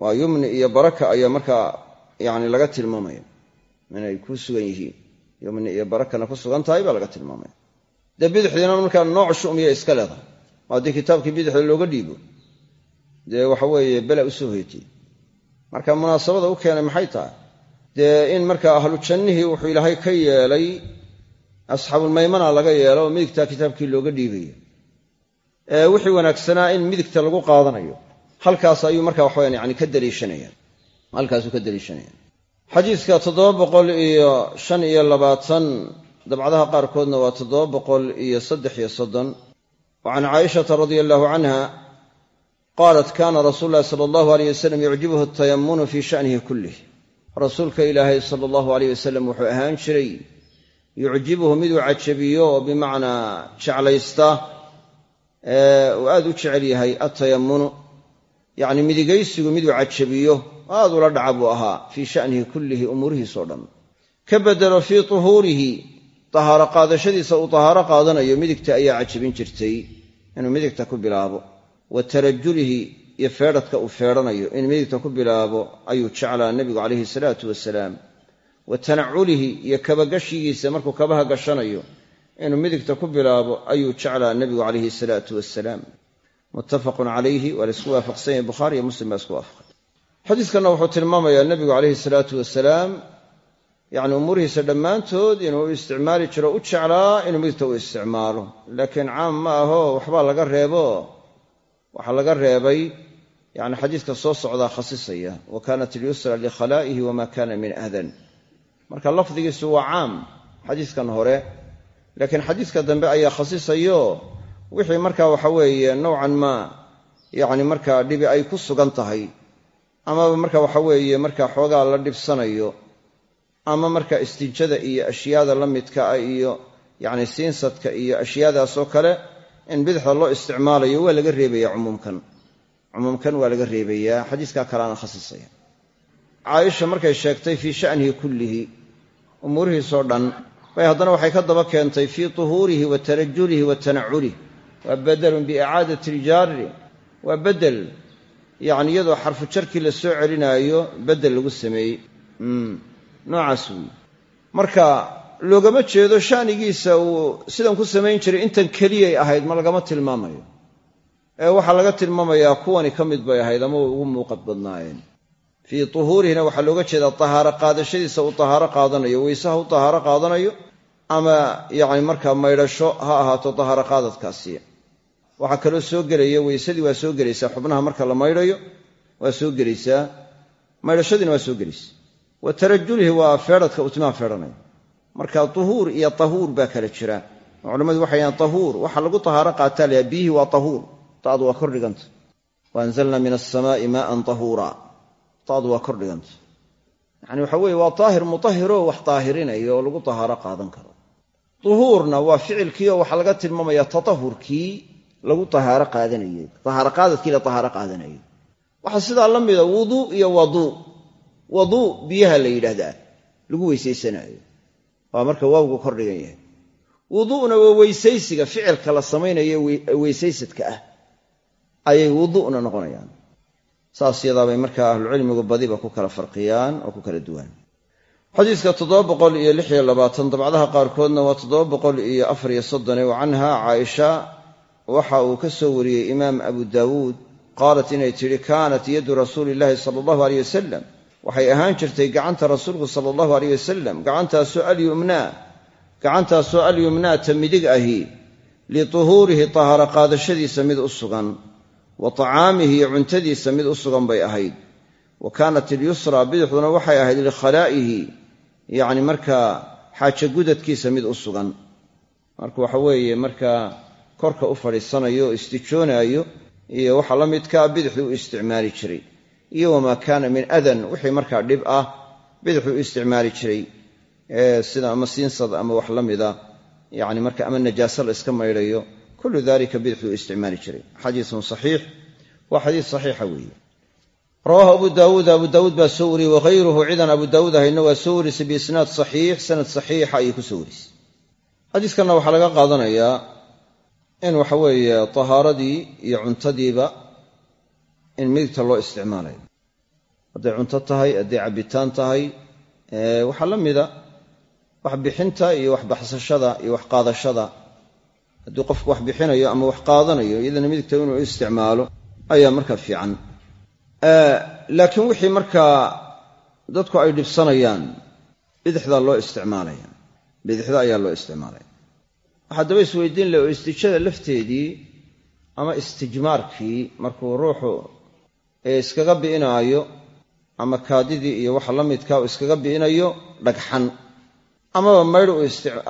S1: Waa yumni iyo baraka ayaa markaa yani laga tilmaamaya inay ku sugan yihiin yumni iyo barakana ku sugan tahay baa laga tilmaamaya. Dee bidixdiina markaa nooc shumiya iska leedahay. Haddii kitaabkii bidixda looga dhiibo. Dee waxa weeye bela u soo hoytay. Marka munaasabada u keenay maxay tahay? Dee in markaa ahlu jannihii wuxuu ilaahay ka yeelay asxaabulmaymana laga yeelo oo midigtaa kitaabkii looga dhiibaya. Wixii wanaagsanaa in midigta lagu qaadanayo. Halkaas ayuu marka waxaweyan yani ka daliishanayaan halkaasuu ka daliishanaya. Xadiidka toddoba boqol iyo shan iyo labaatan dabcadaha qaarkoodna waa toddoba boqol iyo saddex iyo soddon. Wa can caaishata radia allahu canha qaalat kana rasuulu llahi sala allahu aleyh wasalam yucjibuhu atayamunu fii sha'nihi kullih rasuulka ilaahay sala allahu aleyh wasalam wuxuu ahaan jiray yucjibuhu miduu cajabiyo oo bimacnaa jeclaysta uu aad u jecel yahay atayamunu yacni midigaysigu miduu cajabiyo aad ula dhaca buu ahaa fii sha'nihi kullihi umuurihiisoo dhan. Ka bedelo fii tuhuurihi tahaaro qaadashadiisa uu tahaaro qaadanayo midigta ayaa cajabin jirtay inuu midigta ku bilaabo. Wa tarajulihi iyo feedhadka uu feedhanayo in midigta ku bilaabo ayuu jeclaa nebigu calayhi salaatu wasalaam wa tanaculihi iyo kabagashigiisa markuu kabaha gashanayo inuu midigta ku bilaabo ayuu jeclaa nebigu calayhi salaatu wasalaam muttafaqun calayhi waa la isku waafaqsan yahay bukhaari iyo muslim baa isku waafaqay xadiiskanna wuxuu tilmaamayaa nebigu calayhi salaatu wasalaam yacni umuurihiisa dhammaantood inuu u isticmaali jiro u jeclaa inuu midigta u isticmaalo. Laakiin caam ma aho waxbaa laga reebo waxaa laga reebay yani xadiiska soo socdaa khasisaya. Wa kaanat ilyusra likhalaa'ihi wama kana min adan marka lafdigiisu waa caam xadiiskan hore. Laakiin xadiiska dambe ayaa khasisayo wixii marka waxa weeye nowcan maa yacni markaa dhibi ay ku sugan tahay amaba marka waxa weeye marka xoogaa la dhibsanayo ama marka istijada iyo ashyaada la midka ah iyo yacni siinsadka iyo ashyaadaasoo kale in bidixda loo isticmaalayo waa laga reebaya cumuumkan. Cumuumkan waa laga reebayaa. Xadiiskaa kaleana khasisaya. Caaisha markay sheegtay fii sha'nihi kullihi umuurihiisoo dhan bay haddana waxay ka daba keentay fii tuhuurihi wa tarajulihi wa tanaculih waa bedelun biicaadati iljaari waa bedel yacni iyadoo xarfu jarkii la soo celinaayo bedel lagu sameeyey. Noocaas weeye marka loogama jeedo shanigiisa uu sidan ku samayn jiray intan keliyay ahayd ma lagama tilmaamayo. Ee waxaa laga tilmaamayaa kuwani ka mid bay ahayd ama ugu muuqad badnaayeen. Fii tuhuurihina waxaa looga jeedaa tahaaro qaadashadiisa uu tahaaro qaadanayo weysaha u tahaaro qaadanayo ama yacni markaa maydhasho ha ahaato tahaaro qaadadkaasi waxaa kaloo soo gelaya weysadii waa soo gelaysaa xubnaha marka la maydhayo waa soo gelaysaa maydhashadiina waa soo gelaysaa wa tarajulihi waa feedhadka uu feedhanaya marka tuhuur iyo tahuur baa kala jira. Culamadu waxay yahaan tahuur waxa lagu tahaaro qaataa layaa biyihii waa tahuur. Taadu waa kor dhiganta wa anzalna min alsamaa'i maaan tahuura. Taadu waa kor dhiganta yacani waxa weeye waa daahir mutahiroo wax daahirinaya oo lagu tahaaro qaadan karo. Tuhuurna waa ficilkii oo waxaa laga tilmaamaya tatahurkii lagu tahaaro qaadanayey tahaaro qaadadkii la tahaaro qaadanayay waxaa sidaa la mida wuduu iyo waduu waduu biyaha la yidhaahdaa. Lagu weysaysanaayo. Waa marka waawgu kor dhigan yahay. Wuduu'na waa weysaysiga ficilka la samaynayo weysaysadka ah. Ayay wuduu'na noqonayaan. Saas yadaabay markaa ahlucilmigu badiba ku kala farqiyaan oo ku kala duwan xadiiska toddoba boqol iyo lix iyo labaatan dabcdaha qaarkoodna waa toddoba boqol iyo afar iyo soddone wa canha caaisha waxa uu ka soo wariyey imaam abu daawuud qaalat inay tidhi kaanat yadu rasuuli illaahi sala allahu aleyh wasalam waxay ahaan jirtay gacanta rasuulku sala allahu aleyh wasalam gacantaasoo alyumnaa gacantaasoo alyumnaata midig ahi lituhuurihi tahaaro qaadashadiisa mid u sugan wa tacaamihi iyo cuntadiisa mid u sugan bay ahayd. Wa kaanat ilyusra bidixduna waxay ahayd likhalaa'ihi yacni markaa xaaja gudadkiisa mid u sugan. Marka waxa weeye markaa korka u fadhiisanayo istijoonaayo iyo waxa la midkaa bidixdu u isticmaali jiray. Iyo wamaa kaana min adan wixii markaa dhib ah bidixdu u isticmaali jiray. Sida ama siinsad ama wax la mida yani marka ama najaaso la iska maydhayo kullu dalika bidixdu u isticmaali jiray. Xadiisun saxiix waa xadiis saxiixa weeye. Rawaahu abu daawuud abu daawuud baa soo wariyey wahayruhu cidan abu daawuud ahayna waa soo warisay biisnaad saxiix sanad saxiixa ayay ku soo warisay xadiiskanna waxaa laga qaadanayaa in waxa weeye tahaaradii iyo cuntadiiba in midigta loo isticmaalayo hadday cunto tahay hadday cabbitaan tahay waxaa la mida wax bixinta iyo wax baxsashada iyo wax qaadashada. Haddii qofku wax bixinayo ama wax qaadanayo iyadana midigta inuu isticmaalo ayaa markaa fiican. Laakiin wixii markaa dadku ay dhibsanayaan bidixdaa loo isticmaalaya. Bidixda ayaa loo isticmaalaya waxaa daba isweydiin leh oo istijada lafteedii ama istijmaarkii markuu ruuxu iskaga bi'inaayo ama kaadidii iyo waxa la midkaa uu iskaga bi'inayo dhagxan. Amaba maydh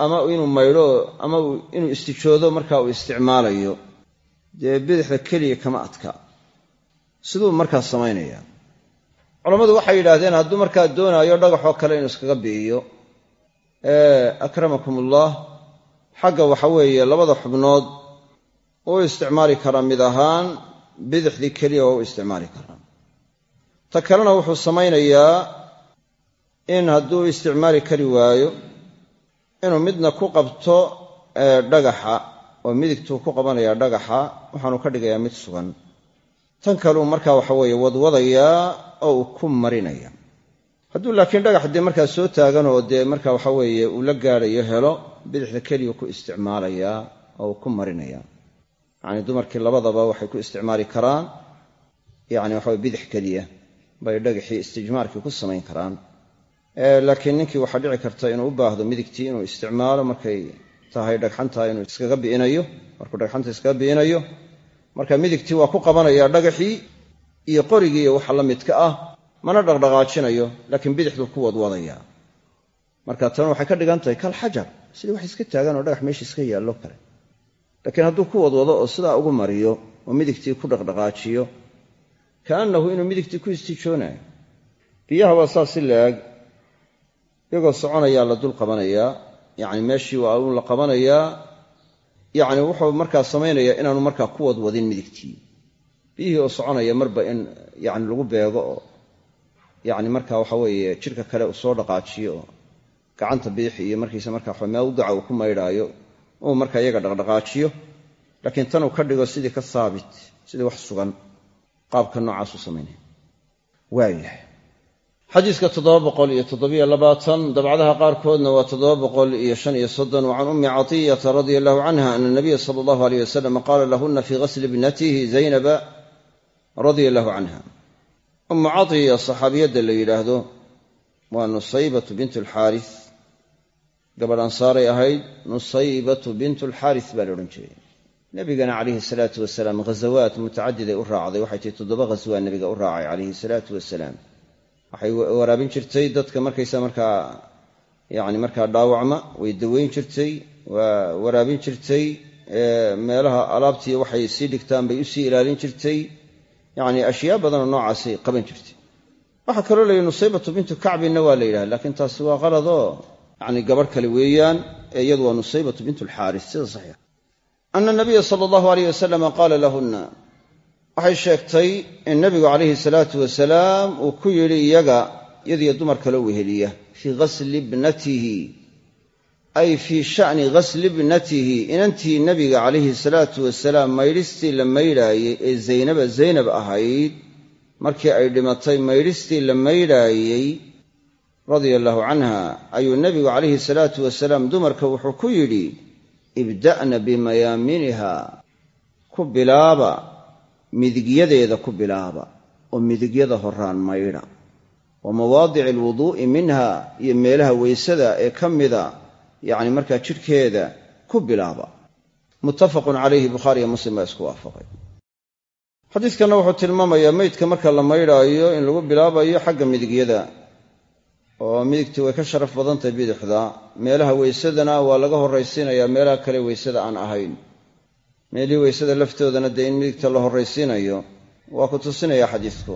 S1: ama inuu maydho ama inuu istijoodo markaa uu isticmaalayo. Dee bidixda keliya kama adka. Siduu markaa samaynayaa. Culammadu waxay yidhaahdeen hadduu markaa doonaayo dhagaxoo kale inuu iskaga bi'iyo. Akramakum ullah xagga waxa weeye labada xubnood uu isticmaali karaa mid ahaan bidixdii keliya waa u isticmaali karaa. Ta kalena wuxuu samaynayaa in hadduu isticmaali kari waayo inuu midna ku qabto dhagaxa oo midigtuu ku qabanayaa dhagaxa waxaanu ka dhigayaa mid sugan. Tan kaleu markaa waxa weeye wadwadayaa oo uu ku marinaya hadduu laakiin dhagax dee markaa soo taaganoo dee marka waxa weeye uu la gaadhayo helo bidixda keliya ku isticmaalayaa oo ku marinaya. Yacni dumarkii labadaba waxay ku isticmaali karaan yacni waxaweye bidix keliya bay dhagaxii istijmaarkii ku samayn karaan. Laakiin ninkii waxaa dhici karta inuu u baahdo midigtii inuu isticmaalo markay tahay dhagxantaa inuu iskaga bi'inayo markuu dhagxanta iskaga bi'inayo marka midigtii waa ku qabanayaa dhagaxii iyo qorigii iyo waxa la midka ah mana dhaqdhaqaajinayo laakiin bidixduu ku wadwadayaa marka tan waxay ka dhigan tahay kal sidii wax iska taagan oo dhagax meesha iska yaallo kale. Laakiin hadduu ku wadwado oo sidaa ugu mariyo oo midigtii ku dhaqdhaqaajiyo kaannahu inuu midigtii ku istijoonayo. Biyaha waa saas si laag iyagoo soconayaa la dul qabanayaa yacni meeshii waa uu la qabanayaa yacni wuxuu markaa samaynayaa inaanu markaa ku wadwadin midigtii. Biyihii oo soconaya marba in yacni lagu beego oo yacni marka waxa weeye jidhka kale uu soo dhaqaajiyo oo gacanta bidix iyo markiisa markaa mawdica uu ku maydhaayo uu markaa iyaga dhaqdhaqaajiyo laakiin tanuu ka dhigo sidii ka haabit sidii wax sugan qaabka noocaasuu samaynaya waayahay xadiiska dabcadaha qaarkoodna waa can ummi catiyata radia allahu canha ana nabiya sala allahu aleyh wasalam qaala lahuna fii ghasli ibnatihi zaynaba radia allahu canha ummu catiya saxaabiyadda la yidhaahdo waa nusaybatu bint alxaaris. Gabadh ansaaray ahayd nusaybatu bint alxaaris baa la odhan jiray. Nabigana calayhi salaatu wasalaam ghazawaat mutacadiday u raacday. Waxay tii toddoba ghaswaa nabiga u raacay calayhi salaatu wasalaam. Waxay waraabin jirtay dadka markaysa markaa yani markaa dhaawacma way daweyn jirtay waa waraabin jirtay meelaha alaabtii waxay sii dhigtaan bay u sii ilaalin jirtay yani ashyaa badanoo noocaasay qaban jirtay. Waxaa kaloo la yidhi nusaybatu bintu kacbinna waa la yidhaha laakiin taasi waa qaladoo yani gabadh kale weeyaan ee iyadu waa nusaybatu bint alxaaris sida saxiix. Ana nabiya sala allahu aleyh wasalama qaala lahunna waxay sheegtay in nabigu calayhi salaatu wasalaam uu ku yidhi iyaga iyadiyo dumar kaloo weheliya fii ghasli ibnatihi ay fii sha'ni ghasli ibnatihi inantii nabiga calayhi salaatu wasalaam maydhistii la maydhaayey ee zaynaba zaynab ahayd markii ay dhimatay maydhistii la maydhaayey radia allaahu canha ayuu nebigu calayhi salaatu wasalaam dumarka wuxuu ku yidhi ibda'na bimayaaminiha ku bilaaba midigyadeeda ku bilaaba oo midigyada horaan maydha wa mawaadici alwuduu'i minha iyo meelaha weysada ee ka mida yacni markaa jidhkeeda ku bilaaba. Muttafaqun calayhi bukhaariyo muslim baa isku waafaqay. Xadiiskanna wuxuu tilmaamayaa meydka marka la maydhaayo in lagu bilaabayo xagga midigyada. Oo midigtii way ka sharaf badan tahay bidixda. Meelaha weysadana waa laga horraysiinayaa meelaha kale weysada aan ahayn. Meelihii weysada laftoodana dee in midigta la horraysiinayo waa ku tusinaya xadiisku.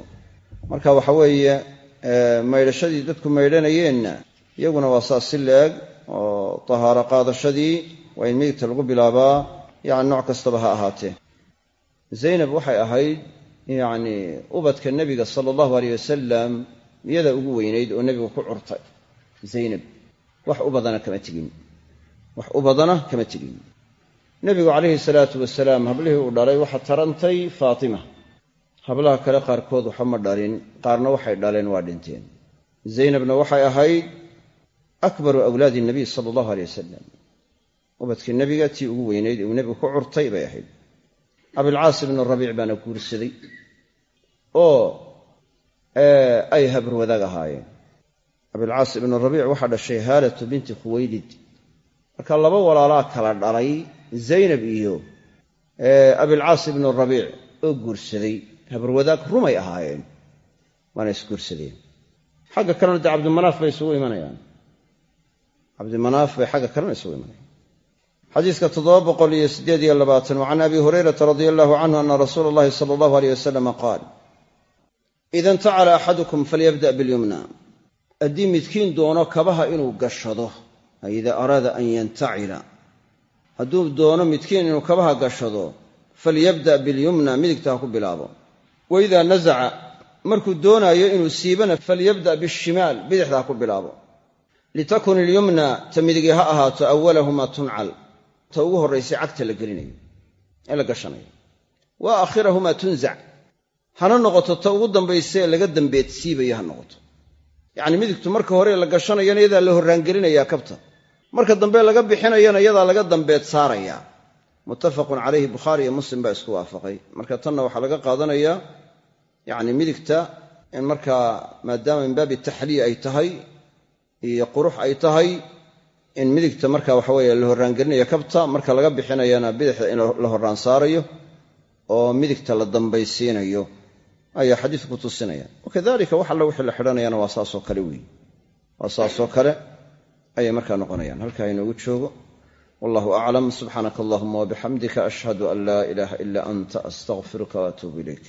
S1: Marka waxa weeye maydhashadii dadku maydhanayeenna iyaguna waa saas si la-eg oo tahaaro qaadashadii waa in midigta lagu bilaabaa yacni nooc kastaba ha ahaatee. Zaynab waxay ahayd yacni ubadka nebiga sala allahu aleyh wasalam iyada ugu weynayd oo nebigu ku curtay. Zaynab wax u badana kama tegin. Wax u badana kama tegin. Nebigu calayhi salaatu wasalaam hablihii uu dhalay waxaa tarantay faatima. Hablaha kale qaarkood waxa ma dhalin qaarna waxay dhaleen waa dhinteen. Zaynabna waxay ahayd akbaru awlaadi nabiy sala allahu aleyh wasalam ubadkii nebiga tii ugu weynayd uu nebigu ku curtay bay ahayd abilcaas ibnu rabiic baana guursaday oo ay habar wadaag ahaayeen abilcaas ibnu rabiic waxaa dhashay haalatu binti khuwaylid marka laba walaalaa kala dhalay zaynab iyo abilcaas ibnu rabiic oo guursaday habarwadaag rumay ahaayeen waana isguursadeen xagga kalena dee cabdimanaaf bay isugu imanayaan cabdimanaaf bay xagga kalena isugu imanayaan xadiiska can abi hurayrata radia allahu canhu ana rasuula allahi sala allahu aleyh wasalama qaal ida intacala axadukum falyabda bilyumna. Haddii midkiin doono kabaha inuu gashado ay idaa araada an yantacila. Hadduu doono midkiin inuu kabaha gashado falyabda bilyumna midigta ha ku bilaabo. Wa idaa nasaca markuu doonaayo inuu siibana falyabda bishimaal bidixda ha ku bilaabo litakun ilyumna ta midigii ha ahaato awalahumaa tuncal ta ugu horraysay cagta la gelinayo ee la gashanayo wa aakhirahumaa tunzac hana noqoto ta ugu dambaysee laga dambeedsiibayo ha noqoto yacni midigtu marka hore la gashanayana iyadaa la horraangelinayaa kabta marka dambe laga bixinayana iyadaa laga dambeed saarayaa muttafaqun calayhi bukhaari iyo muslim baa isku waafaqay marka tanna waxaa laga qaadanayaa yacni midigta in markaa maadaama min baabi taxliya ay tahay iyo qurux ay tahay in midigta marka waxa weeye la horraangelinayo kabta marka laga bixinayana bidixda in la horraan saarayo oo midigta la dambaysiinayo. Ayaa xadiidku ku tusinaya. Wakadalika wax alla wixii la xidhanayana waa saasoo kale weeye waa saasoo kale ayay markaa noqonayaan. Halkaa inoogu joogo wallahu aclam subxaanaka allahuma wabixamdika ashhadu an laa ilaaha ila anta astaqfiruka waatuubu ilayk